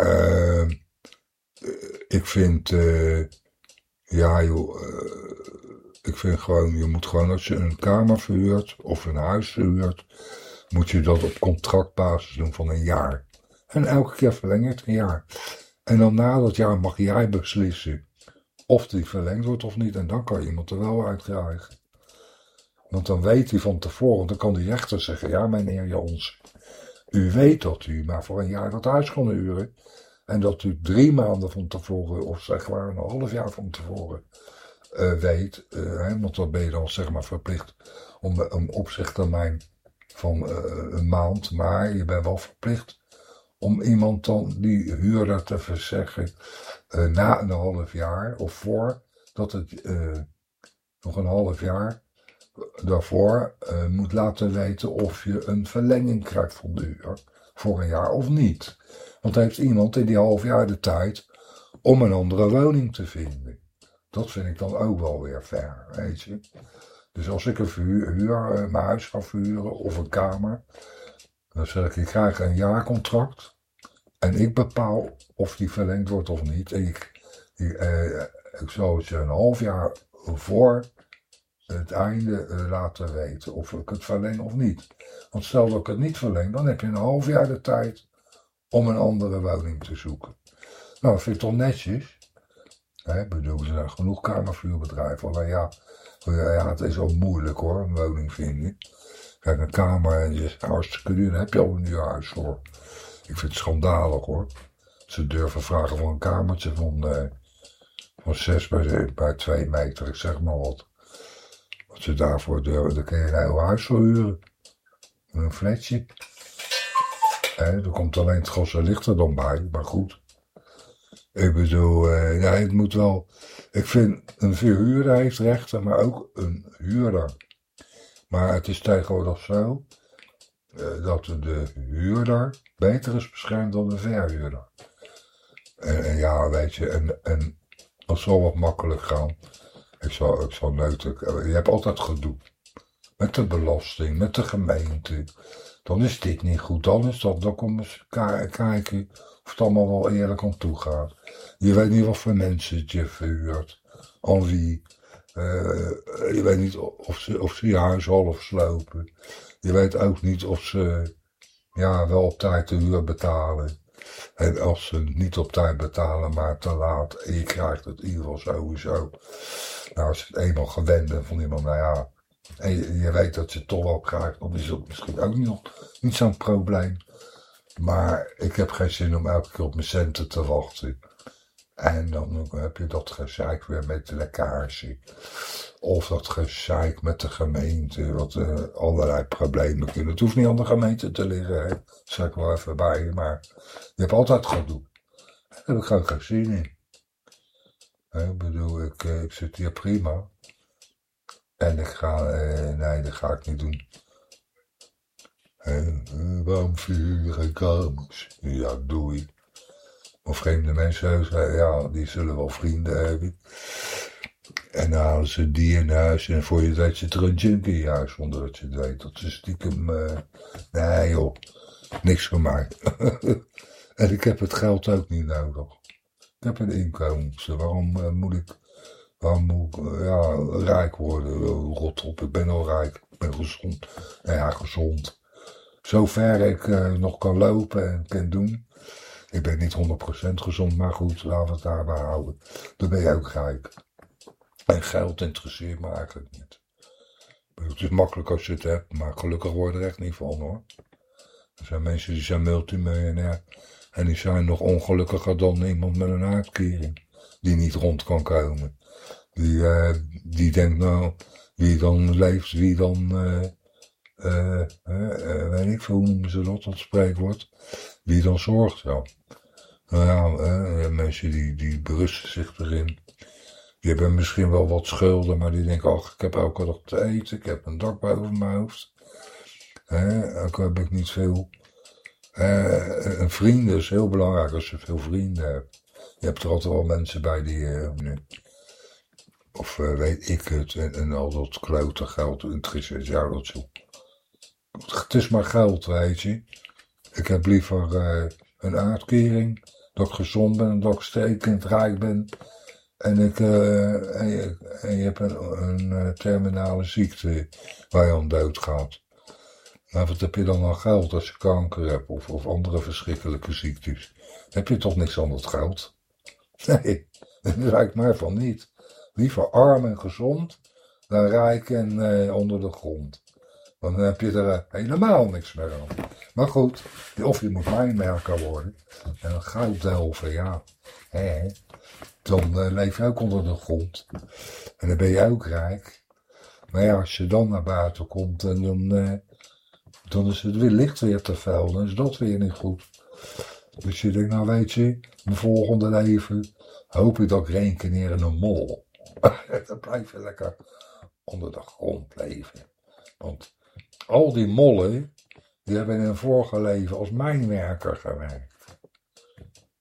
ik vind, ja joh ik vind gewoon, je moet gewoon als je een kamer verhuurt of een huis verhuurt, moet je dat op contractbasis doen van een jaar. En elke keer verleng het een jaar. En dan na dat jaar mag jij beslissen of die verlengd wordt of niet. En dan kan iemand er wel uit krijgen. Want dan weet hij van tevoren, dan kan die rechter zeggen, ja meneer Jons, u weet dat u maar voor een jaar dat huis kan huren. En dat u drie maanden van tevoren, of zeg maar een half jaar van tevoren, uh, weet, uh, want dan ben je dan zeg maar verplicht om een opzegtermijn van uh, een maand, maar je bent wel verplicht om iemand dan die huurder te verzeggen na een half jaar of voor dat het nog een half jaar daarvoor moet laten weten of je een verlenging krijgt van de huur voor een jaar of niet. Want heeft iemand in die half jaar de tijd om een andere woning te vinden. Dat vind ik dan ook wel weer fair, weet je. Dus als ik een huur, huur eh, mijn huis ga verhuren of een kamer, dan zeg ik, ik krijg een jaarcontract en ik bepaal of die verlengd wordt of niet. Ik, ik, eh, ik zal het een half jaar voor het einde eh, laten weten of ik het verleng of niet. Want stel dat ik het niet verleng, dan heb je een half jaar de tijd om een andere woning te zoeken. Nou, dat vind ik toch netjes. Hè, bedoel, er zijn genoeg kamervuurbedrijven. Alleen ja, ja, het is wel moeilijk hoor, een woning vinden. Kijk, een kamer en je hartstikke duur, dan heb je al een nieuw huis voor. Ik vind het schandalig hoor. Ze durven vragen voor een kamertje van, eh, van 6 bij, bij 2 meter, ik zeg maar wat. Wat ze daarvoor durven, dan kun je een heel huis verhuren. Een flatje. Hè, er komt alleen het gas en licht er dan bij, maar goed. Ik bedoel, uh, ja, het moet wel. Ik vind een verhuurder heeft rechten, maar ook een huurder. Maar het is tegenwoordig zo uh, dat de huurder beter is beschermd dan de verhuurder. En, ja, weet je, en, en dat zal wat makkelijk gaan. Ik zal, ik zal je hebt altijd gedoe. Met de belasting, met de gemeente. Dan is dit niet goed, dan is dat, dan kom eens kijken of het allemaal wel eerlijk aan toe gaat. Je weet niet wat voor mensen je verhuurt, aan wie. Eh, je weet niet of ze, of ze je huis half slopen. Je weet ook niet of ze ja, wel op tijd de huur betalen. En als ze niet op tijd betalen, maar te laat, en je krijgt het in ieder geval sowieso. Nou, als je het eenmaal gewend bent van iemand, nou ja, en je, weet dat je toch wel krijgt, dan is het misschien ook niet, niet zo'n probleem. Maar ik heb geen zin om elke keer op mijn centen te wachten. En dan heb je dat gezeik weer met de lekkage. Of dat gezeik met de gemeente, wat eh, allerlei problemen kunnen. Het hoeft niet aan de gemeente te liggen, hè. dat zeg ik wel even bij maar je hebt altijd gedoe. Daar heb ik gewoon geen zin in. Ik bedoel, ik, eh, ik zit hier prima. En ik ga, eh, nee, dat ga ik niet doen. Eh, waarom vuur je geen? Ja, doei. Of vreemde mensen, eh, ja, die zullen wel vrienden hebben. En dan halen ze die in huis en voor je weet zit er een junkie in huis zonder dat je het weet. Dat is stiekem, eh, nee joh, niks mij. en ik heb het geld ook niet nodig. Ik heb een inkomsten, waarom moet ik, waarom moet ik, eh, ja, rijk worden? Eh, Rot op, ik ben al rijk, ik ben gezond. Nou ja, gezond. Zover ik eh, nog kan lopen en kan doen. Ik ben niet 100% gezond, maar goed, laten we het daarbij houden. Dan ben je ook rijk. En geld interesseert me eigenlijk niet. Het is makkelijk als je het hebt, maar gelukkig word je er echt niet van hoor. Er zijn mensen die zijn multimiljonair en die zijn nog ongelukkiger dan iemand met een uitkering die niet rond kan komen. Die, eh, die denkt nou, wie dan leeft, wie dan, eh, eh, weet ik veel, hoe ze dat, dat spreekwoord, wie dan zorgt, ja. Nou ja, mensen die, die berusten zich erin. Die hebben misschien wel wat schulden, maar die denken, ach, ik heb elke dag te eten, ik heb een dak boven mijn hoofd. Ook heb ik niet veel. Een vrienden is heel belangrijk als je veel vrienden hebt. Je hebt er altijd wel mensen bij die, eh, of eh, weet ik het, en, al dat klote geld interesseert jou dat zo. Het is maar geld, weet je. Ik heb liever eh, een uitkering, dat ik gezond ben, dat ik stekend rijk ben. En, ik, en, je, en je hebt een, terminale ziekte waar je aan dood gaat. Nou, wat heb je dan aan geld als je kanker hebt of, of andere verschrikkelijke ziektes? Heb je toch niks aan dat geld? Nee, dat lijkt mij van niet. Liever arm en gezond dan rijk en eh, onder de grond. Dan heb je er eh, helemaal niks meer aan. Maar goed, of je moet mijnmerker worden. En goud delven, ja. Dan eh, leef je ook onder de grond. En dan ben je ook rijk. Maar ja, als je dan naar buiten komt en dan, eh, dan is het weer licht weer te vuil. Dan is dat weer niet goed. Dus je denkt, nou weet je, mijn volgende leven hoop ik dat ik reïncarneer in een mol. dan blijf je lekker onder de grond leven. Want al die mollen, die hebben in een vorige leven als mijnwerker gewerkt.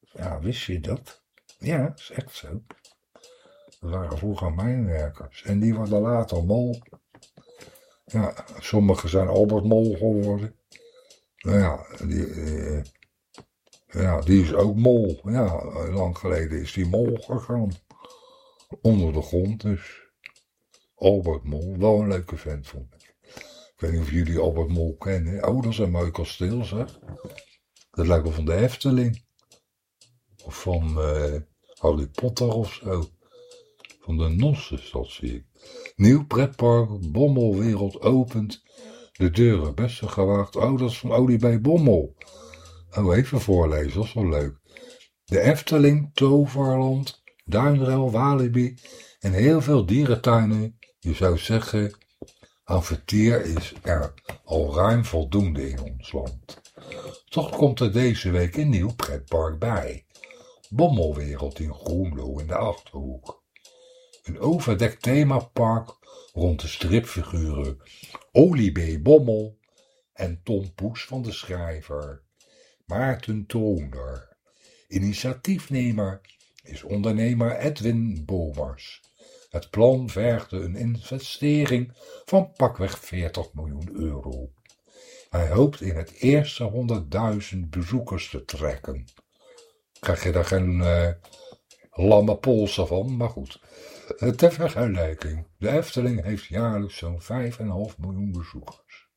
Ja, wist je dat? Ja, is echt zo. Dat waren vroeger mijnwerkers. En die worden later mol. Ja, sommigen zijn Albert Mol geworden. Nou ja, die, eh, ja, die is ook mol. Ja, lang geleden is die mol gegaan. Onder de grond dus. Albert Mol, wel een leuke vent vond ik. Ik weet niet of jullie Albert Mol kennen. Oh, dat is een mooi kasteel zeg. Dat lijkt wel van de Efteling. Of van eh, Harry Potter of zo. Van de Nos is dat, zie ik. Nieuw pretpark, Bommelwereld opent de deuren. Best gewaagd. Oh, dat is van Olie bij Bommel. Oh, even voorlezen, dat is wel leuk. De Efteling, Toverland, Duinrel, Walibi en heel veel dierentuinen. Je zou zeggen, vertier is er al ruim voldoende in ons land. Toch komt er deze week een nieuw pretpark bij. Bommelwereld in Groenlo in de Achterhoek. Een overdekt themapark rond de stripfiguren Oliebee Bommel en Tom Poes van de schrijver. Maarten Toonder. Initiatiefnemer is ondernemer Edwin Bomers. Het plan vergde een investering van pakweg 40 miljoen euro. Hij hoopt in het eerste 100.000 bezoekers te trekken. Krijg je daar geen uh, lamme polsen van, maar goed. Uh, ter vergelijking, de Efteling heeft jaarlijks zo'n 5,5 miljoen bezoekers.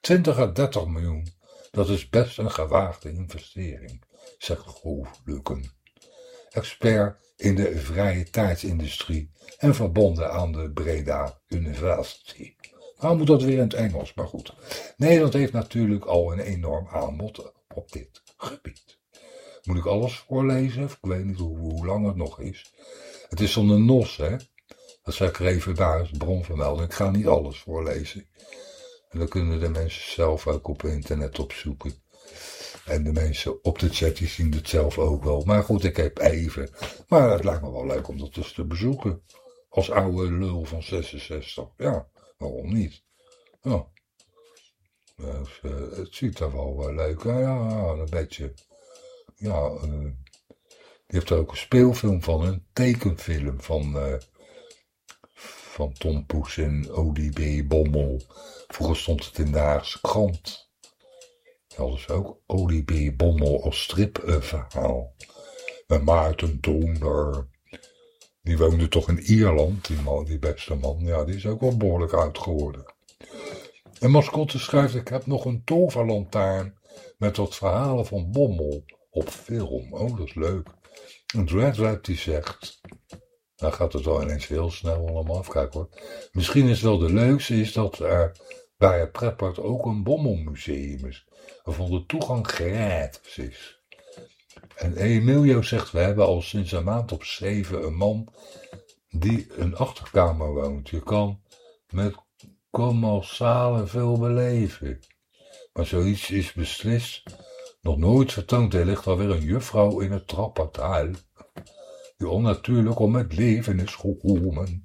20 à 30 miljoen, dat is best een gewaagde investering, zegt Goof Luken. Expert in de vrije tijdsindustrie en verbonden aan de Breda University. Nou moet dat weer in het Engels, maar goed. Nederland heeft natuurlijk al een enorm aanbod op dit gebied. Moet ik alles voorlezen? Ik weet niet hoe, lang het nog is. Het is zonder NOS, hè? Dat zei ik er even bij als bronvermelding. Ik ga niet alles voorlezen. Dan kunnen de mensen zelf ook op internet opzoeken. En de mensen op de chat die zien het zelf ook wel. Maar goed, ik heb even. Maar het lijkt me wel leuk om dat dus te bezoeken. Als oude lul van 66. Ja, waarom niet? Ja. Dus, uh, het ziet er wel uh, leuk uit. Ja, een beetje. Ja, uh, die heeft er ook een speelfilm van. Een tekenfilm van. Van Tom Poes en ODB Bommel. Vroeger stond het in de Haagse krant. Dat is ook Olivier Bommel als stripverhaal. Met Maarten Toonder. Die woonde toch in Ierland, die man, die beste man. Ja, die is ook wel behoorlijk oud geworden. En Mascotte schrijft, ik heb nog een toverlantaarn met wat verhalen van Bommel op film. Oh, dat is leuk. En Dreadweb die zegt, dan gaat het wel ineens heel snel allemaal afkijken hoor. Misschien is wel de leukste is dat er bij het pretpark ook een Bommelmuseum is waarvan de toegang gratis is. En Emilio zegt, we hebben al sinds een maand op zeven een man die een achterkamer woont. Je kan met commensalen veel beleven. Maar zoiets is beslist nog nooit vertoond. Er ligt alweer een juffrouw in het trapportaal. Die onnatuurlijk om het leven is gekomen.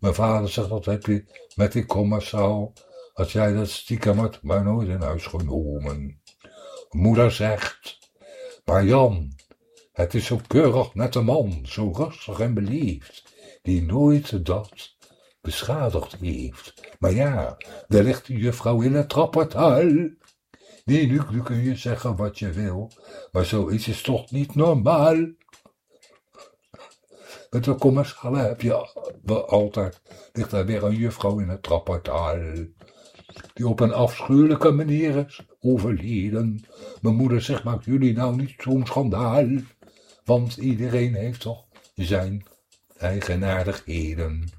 Mijn vader zegt, je met die commensaal als jij dat stiekem had, maar nooit in huis genomen. Moeder zegt, maar Jan, het is zo keurig net een man, zo rustig en beliefd, die nooit dat beschadigd heeft. Maar ja, daar ligt die juffrouw in het trapportaal. Nee, nu, nu kun je zeggen wat je wil, maar zoiets is toch niet normaal? Met de heb je altijd, ligt er weer een juffrouw in het trapportaal die op een afschuwelijke manier is overleden. Mijn moeder zegt, maak jullie nou niet zo'n schandaal, want iedereen heeft toch zijn eigenaardigheden.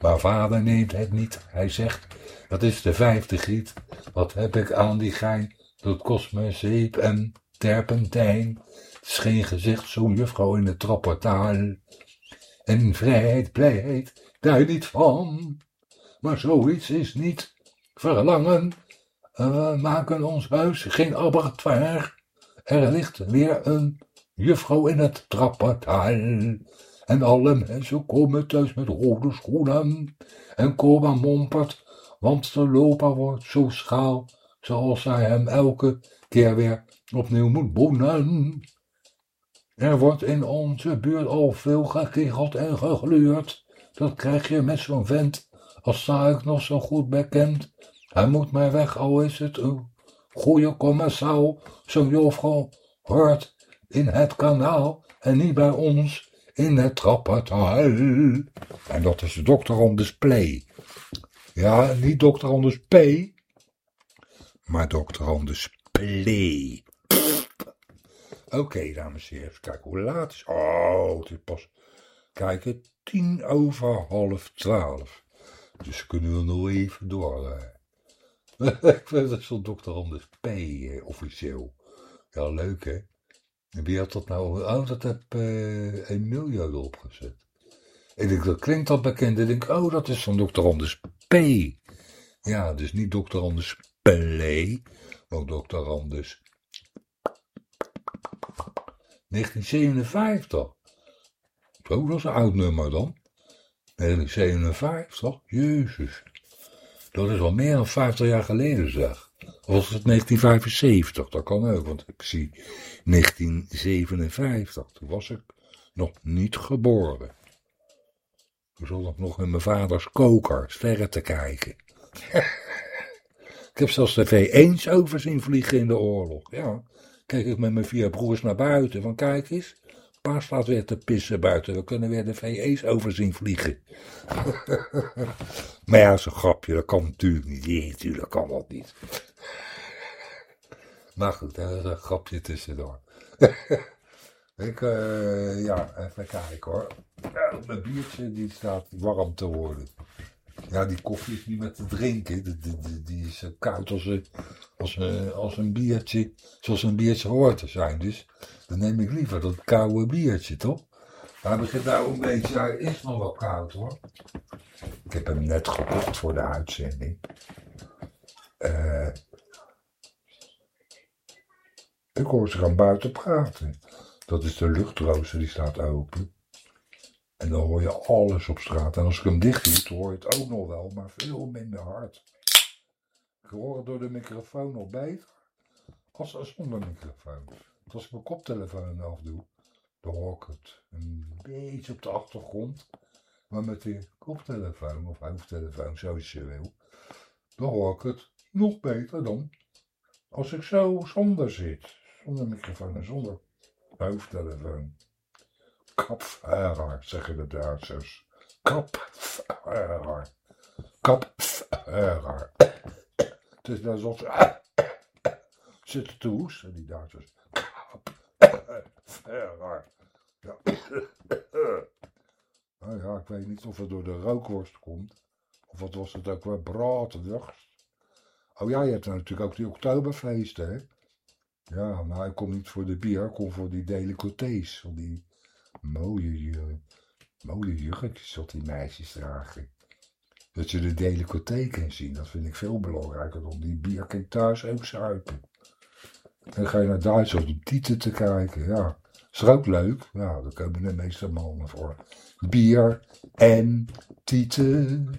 Maar vader neemt het niet. Hij zegt, dat is de vijfde giet. Wat heb ik aan die gein? Dat kost me zeep en terpentijn. Het is geen gezicht, zo'n juffrouw in het trapportaal. En vrijheid, blijheid, daar niet van. Maar zoiets is niet verlangen. We maken ons huis geen abattoir. Er ligt weer een juffrouw in het trapportaal. En alle mensen komen thuis met rode schoenen. En Coma mompert, want de loper wordt zo schaal, zoals hij hem elke keer weer opnieuw moet boenen. Er wordt in onze buurt al veel gekicheld en gegluurd. Dat krijg je met zo'n vent, als sta ik nog zo goed bekend. Hij moet maar weg, al is het een goede commissaal. Zo'n juffrouw hoort in het kanaal en niet bij ons in het trapportaal. En dat is dokter on display. Ja, niet dokter on display, maar dokter on display. Oké, dames en heren, kijken hoe laat is. Oh, het is pas, kijken, tien over half twaalf. Dus kunnen we nog even door. ik vind dat zo'n dokter Anders P. Eh, officieel. Ja, leuk hè. En wie had dat nou? Oh, dat heb uh, Emilio erop gezet. Ik denk, dat klinkt al bekend. Ik denk, oh, dat is van dokter Anders P. Ja, dus niet dokter Anders Pelé, maar dokter Anders 1957. Zo, dat is een oud nummer dan. 1957, jezus. Dat is al meer dan 50 jaar geleden zeg. Of was het 1975? Dat kan ook, want ik zie 1957. Toen was ik nog niet geboren. Toen zat ik nog in mijn vaders koker sterren te kijken. ik heb zelfs de V1's over zien vliegen in de oorlog. Ja, kijk ik met mijn vier broers naar buiten. Van kijk eens, pa staat weer te pissen buiten. We kunnen weer de V1's over zien vliegen. maar ja, zo'n grapje, dat kan natuurlijk niet. Nee, natuurlijk kan dat niet. maar goed, dat is een grapje tussendoor. Ik, uh, ja, even kijken hoor. Mijn biertje die staat warm te worden. Ja, die koffie is niet meer te drinken. Die, is zo koud als een, als, een, als een biertje, zoals een biertje hoort te zijn. Dus dan neem ik liever dat koude biertje, toch? Hij begint nou een beetje, hij is nog wel koud hoor. Ik heb hem net gekocht voor de uitzending. Uh, ik hoor ze gaan buiten praten. Dat is de luchtrooster, die staat open. En dan hoor je alles op straat. En als ik hem dicht doe, hoor je het ook nog wel, maar veel minder hard. Ik hoor het door de microfoon nog beter als zonder microfoon. als ik mijn koptelefoon afdoe, dan hoor ik het een beetje op de achtergrond. Maar met de koptelefoon of hoofdtelefoon, zoals je wil, dan hoor ik het nog beter dan als ik zo zonder zit. Zonder microfoon en zonder hoofdtelefoon. Kapfahrer, zeggen de Duitsers. Kapfahrer. Kapfahrer. Het is net alsof ze zitten te hoesten, die Duitsers. Kapfahrer. Ja. Nou ja, ik weet niet of het door de rookworst komt. Of wat was het ook wel, braadworst. Oh ja, je hebt natuurlijk ook die oktoberfeesten, hè. Ja, maar hij komt niet voor de bier, hij komt voor die. Voor die mooie, mooie jurkjes wat die meisjes dragen. Dat je de delicatesse kan zien, dat vind ik veel belangrijker dan die bier. Thuis ook zuipen. Dan ga je naar Duitsland om tieten te kijken, ja. Is er ook leuk? Ja, daar komen de meeste mannen voor. Bier en tieten.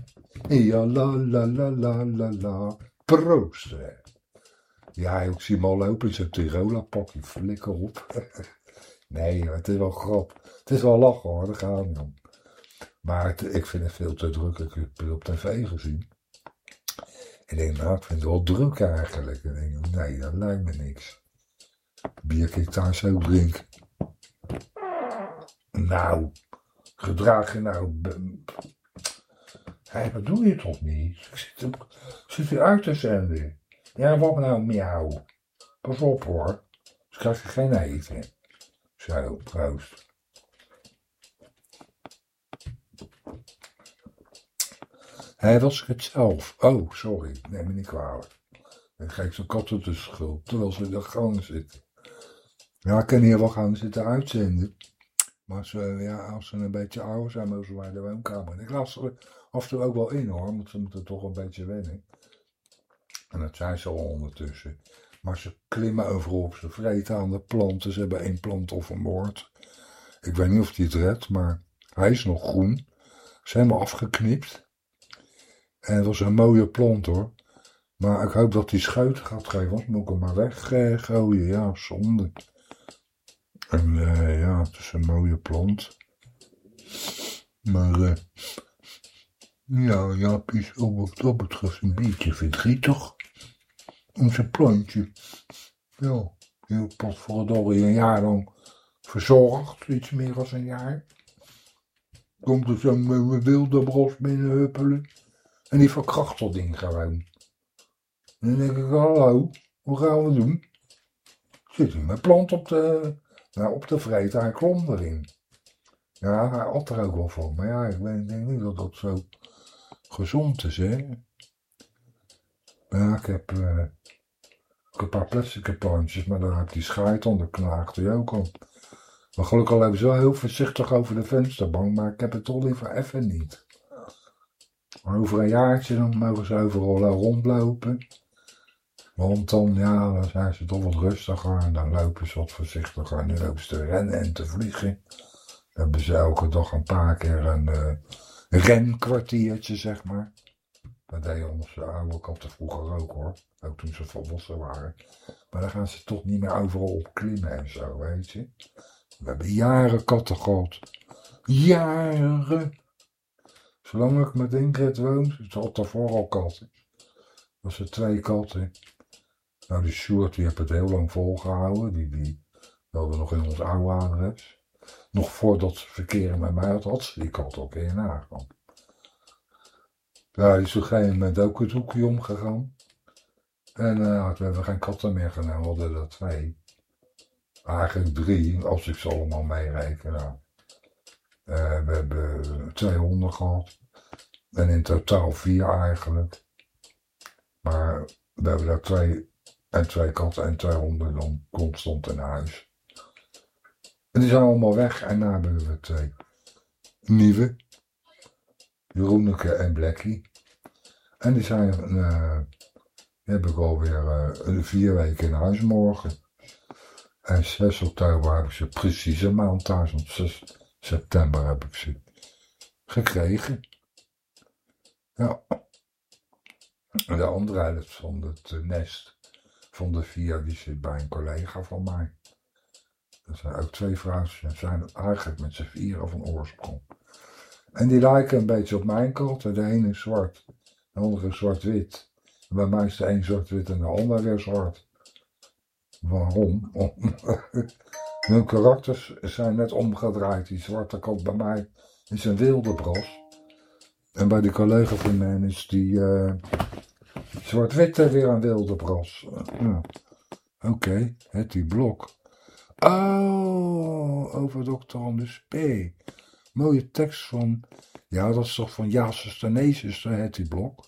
Ja, la la la la la la. Proost, hè. Ja, ik zie hem al lopen in zijn Tirola pakje. Flikker op. nee, het is wel grap. Het is wel lachen hoor, daar gaan we om. Maar ik vind het veel te druk. Ik heb het op tv gezien. Ik denk, nou, ik vind het wel druk eigenlijk. En ik denk, nee, dat lijkt me niks. Bier kan ik thuis ook drinken. Nou, gedraag je nou... Hé, wat doe je toch niet? Ik zit, zit u uit te zenden. Ja, wat nou miauw. Pas op hoor. Dus krijg je geen eten. Zo, proost. Hij was het zelf. Oh, sorry. Neem me niet kwalijk. Dan geef zo'n katten de schuld, terwijl ze in de zitten. Ja, ik kan hier wel gaan zitten uitzenden. Maar ze, ja, als ze een beetje ouder zijn, mogen ze bij de woonkamer. Ik laat ze af en toe ook wel in hoor, want ze moeten toch een beetje wennen. En dat zijn ze al ondertussen. Maar ze klimmen overal op, ze vreten aan de planten. Ze hebben één plant of vermoord. Ik weet niet of hij het redt, maar hij is nog groen. Ze zijn afgeknipt. En het was een mooie plant hoor. Maar ik hoop dat hij scheuten gaat geven, anders moet ik hem maar weggooien. Ja, zonde. En uh, ja, het is een mooie plant. Maar uh, ja, Jaap is wat dat betreft een beetje verdrietig onze plantje. Ja, heel potverdorie een jaar lang verzorgd, iets meer dan een jaar. Komt er zo'n wilde bros binnenhuppelen en die verkracht dat ding gewoon. En dan denk ik, hallo, hoe gaan we doen? Zit hij met plant op de, nou, op de vreet, hij klom erin. Ja, hij had er ook wel van, maar ja, ik denk niet dat dat zo gezond is, hè. Ja, ik heb, uh, een paar plastic plantjes, maar dan heb die schijt onder knaagt hij ook al. Maar gelukkig hebben ze wel heel voorzichtig over de vensterbank, maar ik heb het toch liever even niet. Maar over een jaartje dan mogen ze overal rondlopen. Want dan, ja, dan zijn ze toch wat rustiger en dan lopen ze wat voorzichtiger. En nu lopen ze te rennen en te vliegen. Dan hebben ze elke dag een paar keer een uh, renkwartiertje, zeg maar. Dat deden onze oude katten vroeger ook hoor. Ook toen ze volwassen waren. Maar dan gaan ze toch niet meer overal op klimmen en zo, weet je. We hebben jaren katten gehad. Jaren. Zolang ik met Ingrid woon, het had daarvoor al katten. Was er twee katten. Nou, die Sjoerd, die heeft het heel lang volgehouden. Die, die hadden nog in ons oude adres. Nog voordat ze verkeren met mij had, had ze die kat ook in nagaan. Ja, die is op een gegeven moment ook het hoekje omgegaan. En uh, we hebben geen katten meer genomen, we hadden er twee. Eigenlijk drie, als ik ze allemaal meereken. Nou. Uh, we hebben twee honden gehad. En in totaal vier eigenlijk. Maar we hebben daar twee, en twee katten en twee honden dan constant in huis. En die zijn allemaal weg en nu hebben we twee nieuwe. Jeroeneke en Blackie. En die zijn, uh, die heb ik alweer uh, vier weken in huis morgen. En 6 oktober heb ze precies een maand thuis. Want 6 september heb ik ze gekregen. Ja. De andere helft van het nest van de vier, die zit bij een collega van mij. Er zijn ook twee vrouwen, en zijn eigenlijk met z'n vieren van oorsprong. En die lijken een beetje op mijn kat. De ene is zwart, de andere is zwart-wit. Bij mij is de een zwart-wit en de ander weer zwart. Waarom? Hun karakters zijn net omgedraaid. Die zwarte kat bij mij is een wilde bros. En bij de collega van mij is die uh, zwart-witte weer een wilde bros. Oké, het die blok. Oh, over Dr. Anders P. Mooie tekst van, ja dat is toch van Jasus Tenesis, het die blok.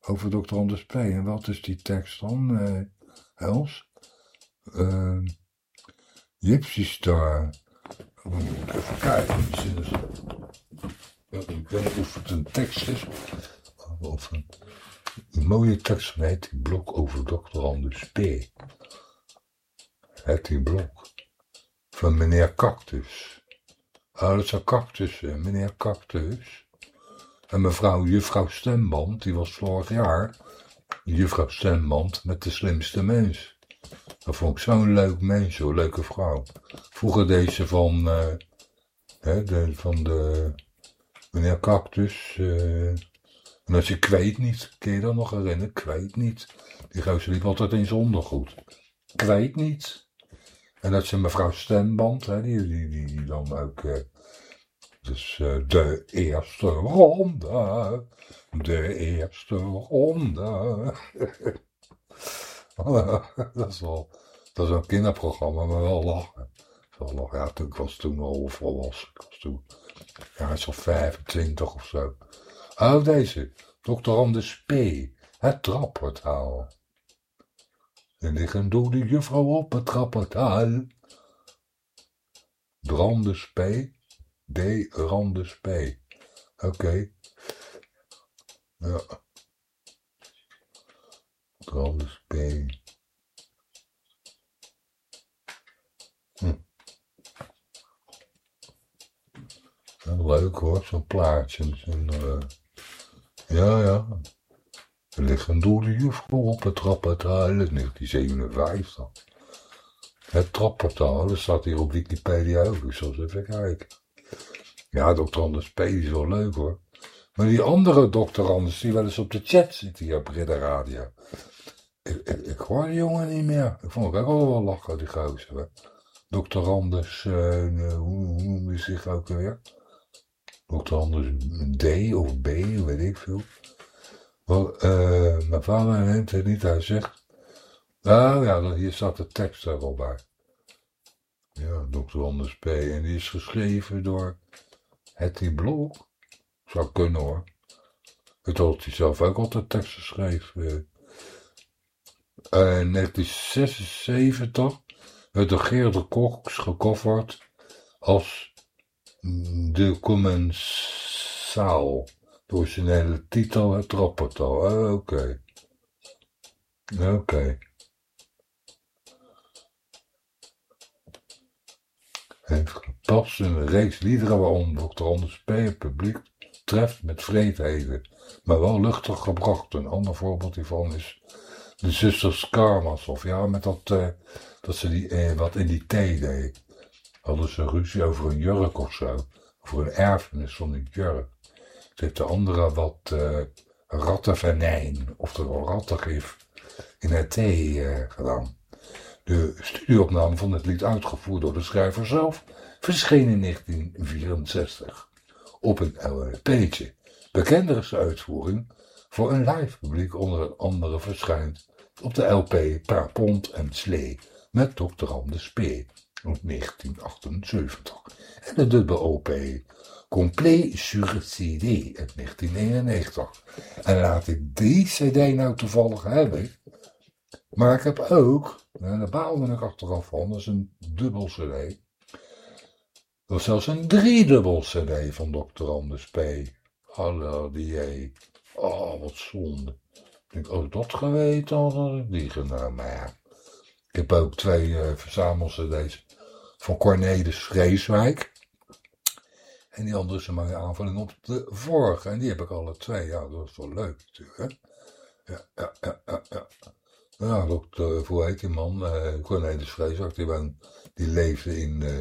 Over Dr. Anders P. En wat is die tekst dan, uh, Els? Uh, Gypsy Star. Even kijken, ik weet niet of het een tekst is. Of een, mooie tekst van het die blok over Dr. Anders P. Het die blok. Van meneer Cactus. Oh, dat is Cactus, meneer Cactus. En mevrouw juffrouw Stemband, die was vorig jaar juffrouw Stemband met de slimste mens. Dat vond ik zo'n leuk mens, zo'n leuke vrouw. Vroeger deze van, uh, hè, de, van de meneer Cactus. Uh, en als je kweet niet, kun je dat nog herinneren? Kweet niet. Die gozer liep altijd in zondergoed. Kweet niet. En dat is mevrouw Stemband, hè, die, die, die, dan ook... Uh, dus uh, de eerste ronde, de eerste ronde. dat is wel, dat is een kinderprogramma, maar wel lachen. Wel lachen. Ja, toen, ik was toen al volwassen. Ik was toen, ja, zo 25 of zo. Oh, deze. Dr. Anders P. Het trapportaal. En liggen door de juffrouw op het trapportaal. Brandes P. D. Randes P. Oké. Ja. Randes P. Hm. leuk hoor, zo'n plaatje. Zo'n, uh, ja, ja. Er ligt een dode juffrouw op het trapportaal uit 1957. Het trapportaal, staat hier op Wikipedia ook. Zal eens even kijken. Ja, dokter Anders P. is wel leuk hoor. Maar die andere dokter Anders, die wel eens op de chat zit hier op Ridder Radio. Ik, ik, hoor die jongen niet meer. Ik vond het ook al wel lachen, die gozer. Dokter Anders, uh, hoe, hoe noemt hij zich ook weer? Dokter D of B, weet ik veel. Wel, uh, mijn vader neemt het niet, hij zegt... Nou ja, hier staat de tekst er al bij. Ja, Dr. Anders P. En die is geschreven door Hetty Blok. Zou kunnen hoor. Het had hij zelf ook altijd teksten schreef. Uh, in 1976 werd Geert Cox gecoverd als de commensaal. Originele titel, het rapporto. Oh, Oké. Okay. Oké. Okay. Heeft gepast in een reeks liederen waarom Dr. Anders P. het publiek treft met vreedheden, maar wel luchtig gebracht. Een ander voorbeeld hiervan is de zusters Karmas, of ja, met dat, uh, dat ze die, eh, wat in die thee deed. Hadden ze ruzie over een jurk of zo, over een erfenis van die jurk. De andere wat uh, rattenvenijn, oftewel rattengif, in het thee uh, gedaan. De studieopname van het lied uitgevoerd door de schrijver zelf verscheen in 1964 op een LP'tje. Bekendere uitvoering voor een live publiek onder andere verschijnt op de LP Per Pond en Slee met Dr. Anders Spee uit 1978 en de dubbele OP Complet sur CD uit 1991. En laat ik die CD nou toevallig hebben, maar ik heb ook, en daar baalde ik achteraf van, dat is een dubbel CD. Dat zelfs een driedubbel CD van Dr. Anders P. Hallo, die Oh, wat zonde. Ik denk, oh, dat geweten had, ik die genomen. Maar ja, ik heb ook twee uh, verzamel-cd's van Cornelis Vreeswijk. En die andere is een mooie aanvulling op de vorige. En die heb ik alle twee. Ja, dat is wel leuk natuurlijk. Ja, ja, ja, ja. ja. Ja, dokter, hoe heet man? Uh, Cornelis Vreeswijk, die, die leefde in uh,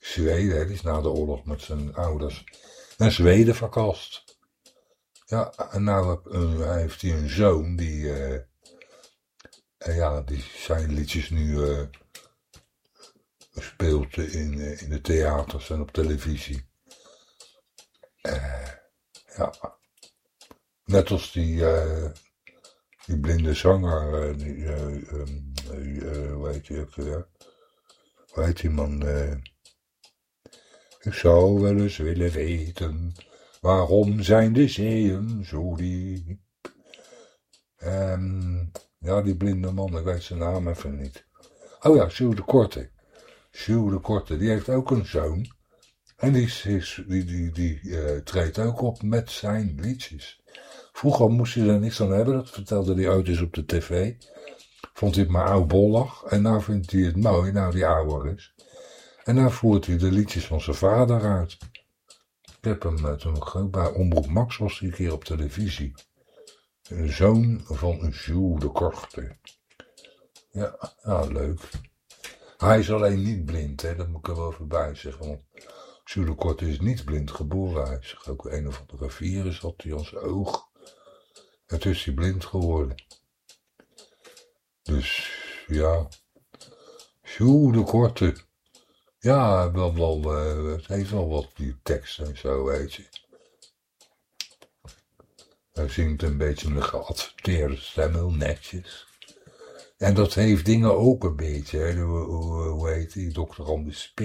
Zweden. Die is na de oorlog met zijn ouders naar Zweden verkast. Ja, en nou uh, heeft hij een zoon die, uh, ja, die zijn liedjes nu uh, speelt in, in de theaters en op televisie. Ja, net als die, die blinde zanger, die, um, hoe heet die die man? ik zou wel eens willen weten Waarom zijn de zeeën zo diep? Um, ja, die blinde man, ik weet zijn naam even niet. Oh ja, Jules de Korte. Jules de Korte, die heeft ook een zoon. En die, die, die, die uh, treedt ook op met zijn liedjes. Vroeger moest hij er niks aan hebben, dat vertelde hij ooit eens op de tv. Vond hij het maar oudbollig. En nou vindt hij het mooi, nou die ouder is. En nou voert hij de liedjes van zijn vader uit. Ik heb hem uh, toen bij Omroep Max was hij een keer op televisie. Een zoon van Jules de Korte. Ja, ja, leuk. Hij is alleen niet blind, hè, dat moet ik er wel voorbij zeggen. Want Jules de Korte is niet blind geboren. Hij zegt ook een of andere virus had hij als oog. En toen is hij blind geworden. Dus ja, de Korte. Ja, wel, wel, uh, het heeft wel wat die teksten en zo, weet je. Hij zingt een beetje een geadverteerde stem, heel netjes. En dat heeft dingen ook een beetje, hoe, hoe, hoe heet die, dokter Anders P.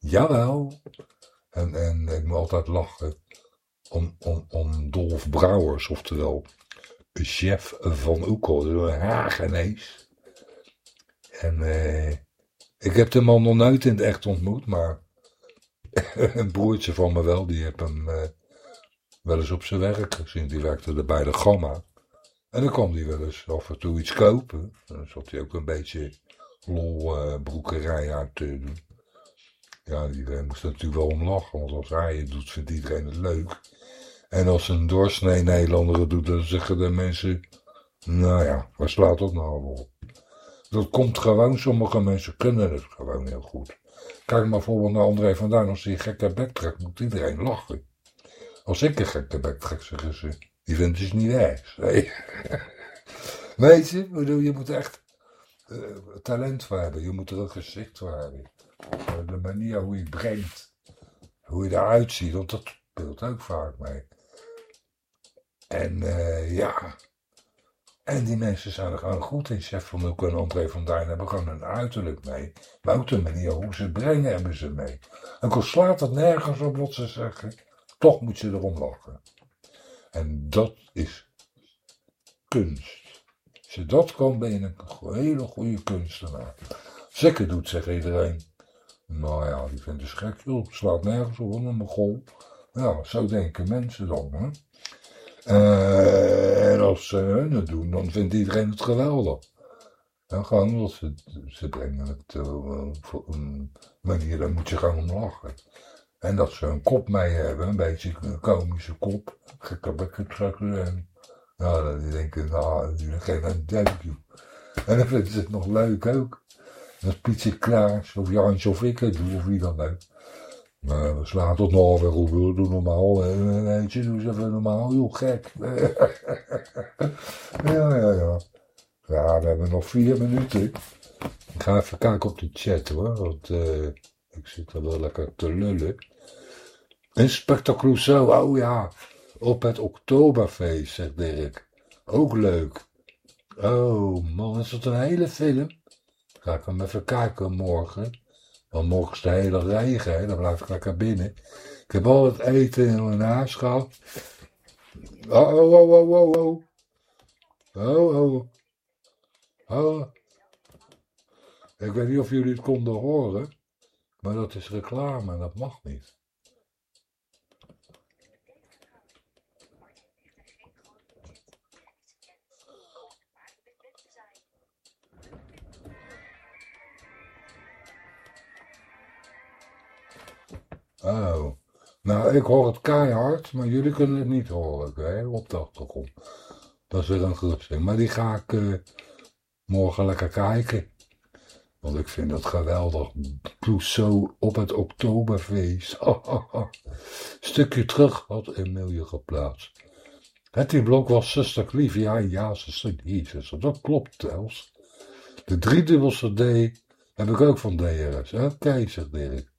Jawel. En, en ik moet altijd lachen om, om, om Dolf Brouwers, oftewel chef van Oekel, een Hagenees. En eh, ik heb de man nog nooit in het echt ontmoet, maar een broertje van me wel, die heb hem uh, wel eens op zijn werk gezien. Die werkte er bij de Gamma. En dan kwam hij wel eens af en toe iets kopen. Dan zat hij ook een beetje lolbroekerij uh, uit te doen. Ja, iedereen moest natuurlijk wel om lachen, want als hij het doet, vindt iedereen het leuk. En als een doorsnee Nederlander doet, dan zeggen de mensen, nou ja, waar slaat dat nou op? Dat komt gewoon, sommige mensen kunnen het gewoon heel goed. Kijk maar bijvoorbeeld naar André van Duin, als hij een gekke bek trekt, moet iedereen lachen. Als ik een gekke bek trek, zeggen ze, die vindt het niet erg. Nee. Weet je, je moet echt uh, talent voor hebben, je moet er een gezicht voor hebben. Uh, de manier hoe je brengt, hoe je eruit ziet, want dat speelt ook vaak mee. En uh, ja, en die mensen zijn er gewoon goed in. Chef van Hoek en André van Duin hebben gewoon een uiterlijk mee. Maar ook de manier hoe ze brengen hebben ze mee. En al slaat het nergens op wat ze zeggen, toch moet je erom lachen. En dat is kunst. Als je dat kan, ben je een hele goede kunstenaar. Zeker doet, zegt iedereen. Nou ja, die vindt het gek, joh. Slaat nergens op, een mogol. Ja, zo denken mensen dan. Uh, en als ze hun doen, dan vindt iedereen het geweldig. En gewoon omdat ze, ze brengen het uh, op een manier, daar moet je gewoon om lachen. En dat ze een kop mee hebben, een beetje een komische kop, gekke bekken. En nou, dan denken nou, die geven een duimpje. En dan vinden ze het nog leuk ook. Als Pietje Klaas of Jantje of ik het doe, of wie dan ook. Nou, we slaan tot nog weer op, doe normaal. Weet je, doe eens even normaal, joh, gek. ja, ja, ja. Ja, we hebben nog vier minuten. Ik ga even kijken op de chat hoor, want uh, ik zit er wel lekker te lullen. Inspector Clouseau, oh ja, op het Oktoberfeest, zegt Dirk. Ook leuk. Oh man, is dat een hele film? Ga ik hem even kijken morgen. Want morgen is de hele regen, hè? dan blijf ik lekker binnen. Ik heb al het eten in mijn huis gehad. Oh, oh, oh, oh, oh, oh. Oh, oh. Oh. Ik weet niet of jullie het konden horen, maar dat is reclame en dat mag niet. Oh. Nou, ik hoor het keihard, maar jullie kunnen het niet horen, hè, op de achtergrond. Dat is weer een geruststelling. Maar die ga ik uh, morgen lekker kijken. Want ik vind dat geweldig. Clouseau op het Oktoberfeest. Stukje terug had Emilie geplaatst. Het blok was zuster Lief. Ja, ja, zuster Jezus. Dat klopt Els. De driedubbelse D heb ik ook van DRS. Oké, zegt Dirk.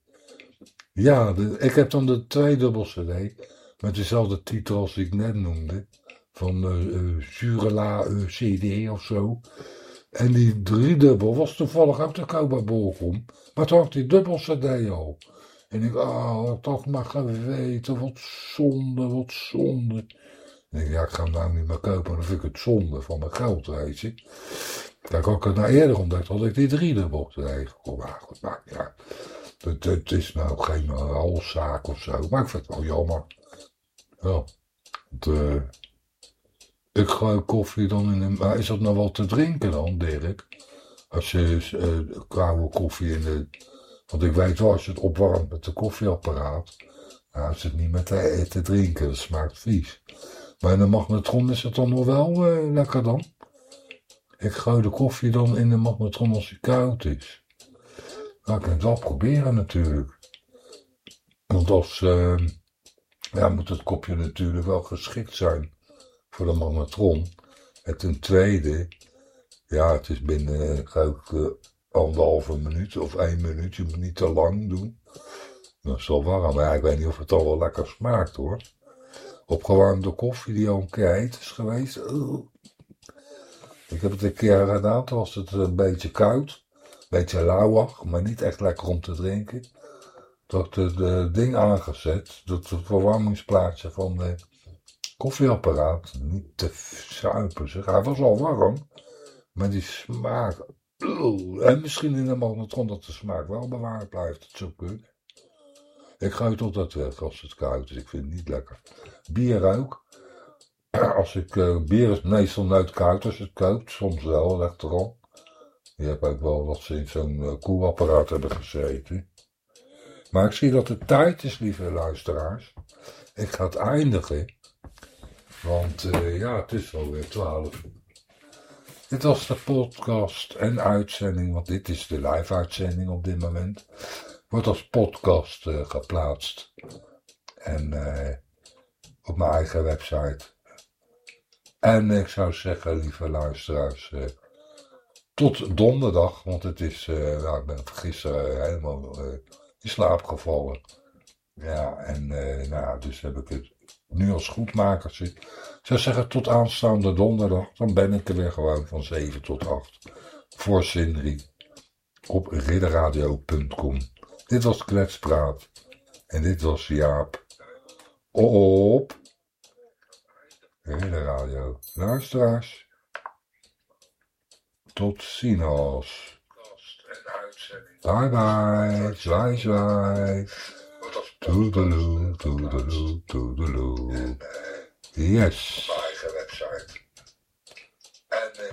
Ja, ik heb dan de tweedubbel cd met dezelfde titel als ik net noemde. Van uh, Jurela uh, CD of zo. En die driedubbel was toevallig ook de koop bij. Maar toen had die dubbel cd al. En ik, oh, toch maar geweten, wat zonde, wat zonde. En ik, ja, ik ga hem nou niet meer kopen, dan vind ik het zonde van mijn geld, weet je. Kijk, als ik het nou eerder ontdekt, had ik die driedubbel cd gekocht. Maar goed, maar ja. Het, is nou geen halszaak of zo, maar ik vind het wel jammer. Ja, uh, ik gooi koffie dan in een... Maar is dat nou wel te drinken dan, Dirk? Als je uh, koude koffie in de... Want ik weet wel, als je het opwarmt met de koffieapparaat... Is het niet met te, te drinken, dat smaakt vies. Maar in de magnetron is het dan nog wel uh, lekker dan. Ik gooi de koffie dan in de magnetron als die koud is. Nou, ik kan het wel proberen natuurlijk. Want als, uh, ja, moet het kopje natuurlijk wel geschikt zijn voor de magnetron. En ten tweede, ja, het is binnen, geloof ik, anderhalve minuut of één minuut. Je moet niet te lang doen. Dat is wel warm, maar ik weet niet of het al wel lekker smaakt hoor. Opgewarmde koffie die al een keer heet is geweest. Ik heb het een keer gedaan, toen was het een beetje koud. Beetje lauwig, maar niet echt lekker om te drinken. Ik het ding aangezet, het verwarmingsplaatje van de koffieapparaat. Niet te suipen zeg. Hij was al warm, maar die smaak... En misschien in de magnetron dat de smaak wel bewaard blijft. Het zou kunnen. Ik ga het altijd weg als het koud is. Ik vind het niet lekker. Bier ook. Als ik, uh, bier is meestal nooit koud als het koopt. Soms wel, leg erop. Je hebt ook wel dat ze in zo'n uh, koelapparaat hebben gezeten. Maar ik zie dat het tijd is, lieve luisteraars. Ik ga het eindigen. Want uh, ja, het is alweer 12 Dit was de podcast en uitzending, want dit is de live uitzending op dit moment. Wordt als podcast uh, geplaatst. En op mijn eigen website. En ik zou zeggen, lieve luisteraars, tot donderdag, want het is, uh, nou, ik ben gisteren helemaal uh, in slaap gevallen. Ja, en uh, nou, dus heb ik het nu als goedmakertje. Ik zou zeggen, tot aanstaande donderdag, dan ben ik er weer gewoon van 7 tot 8. Voor Sindri. Op ridderradio.com. Dit was Kletspraat. En dit was Jaap. Op Ridderradio. Luisteraars. Tot ziens. Bye bye. Zwaai zwaai. Toedeloe, toedeloe, toedeloe. Yes.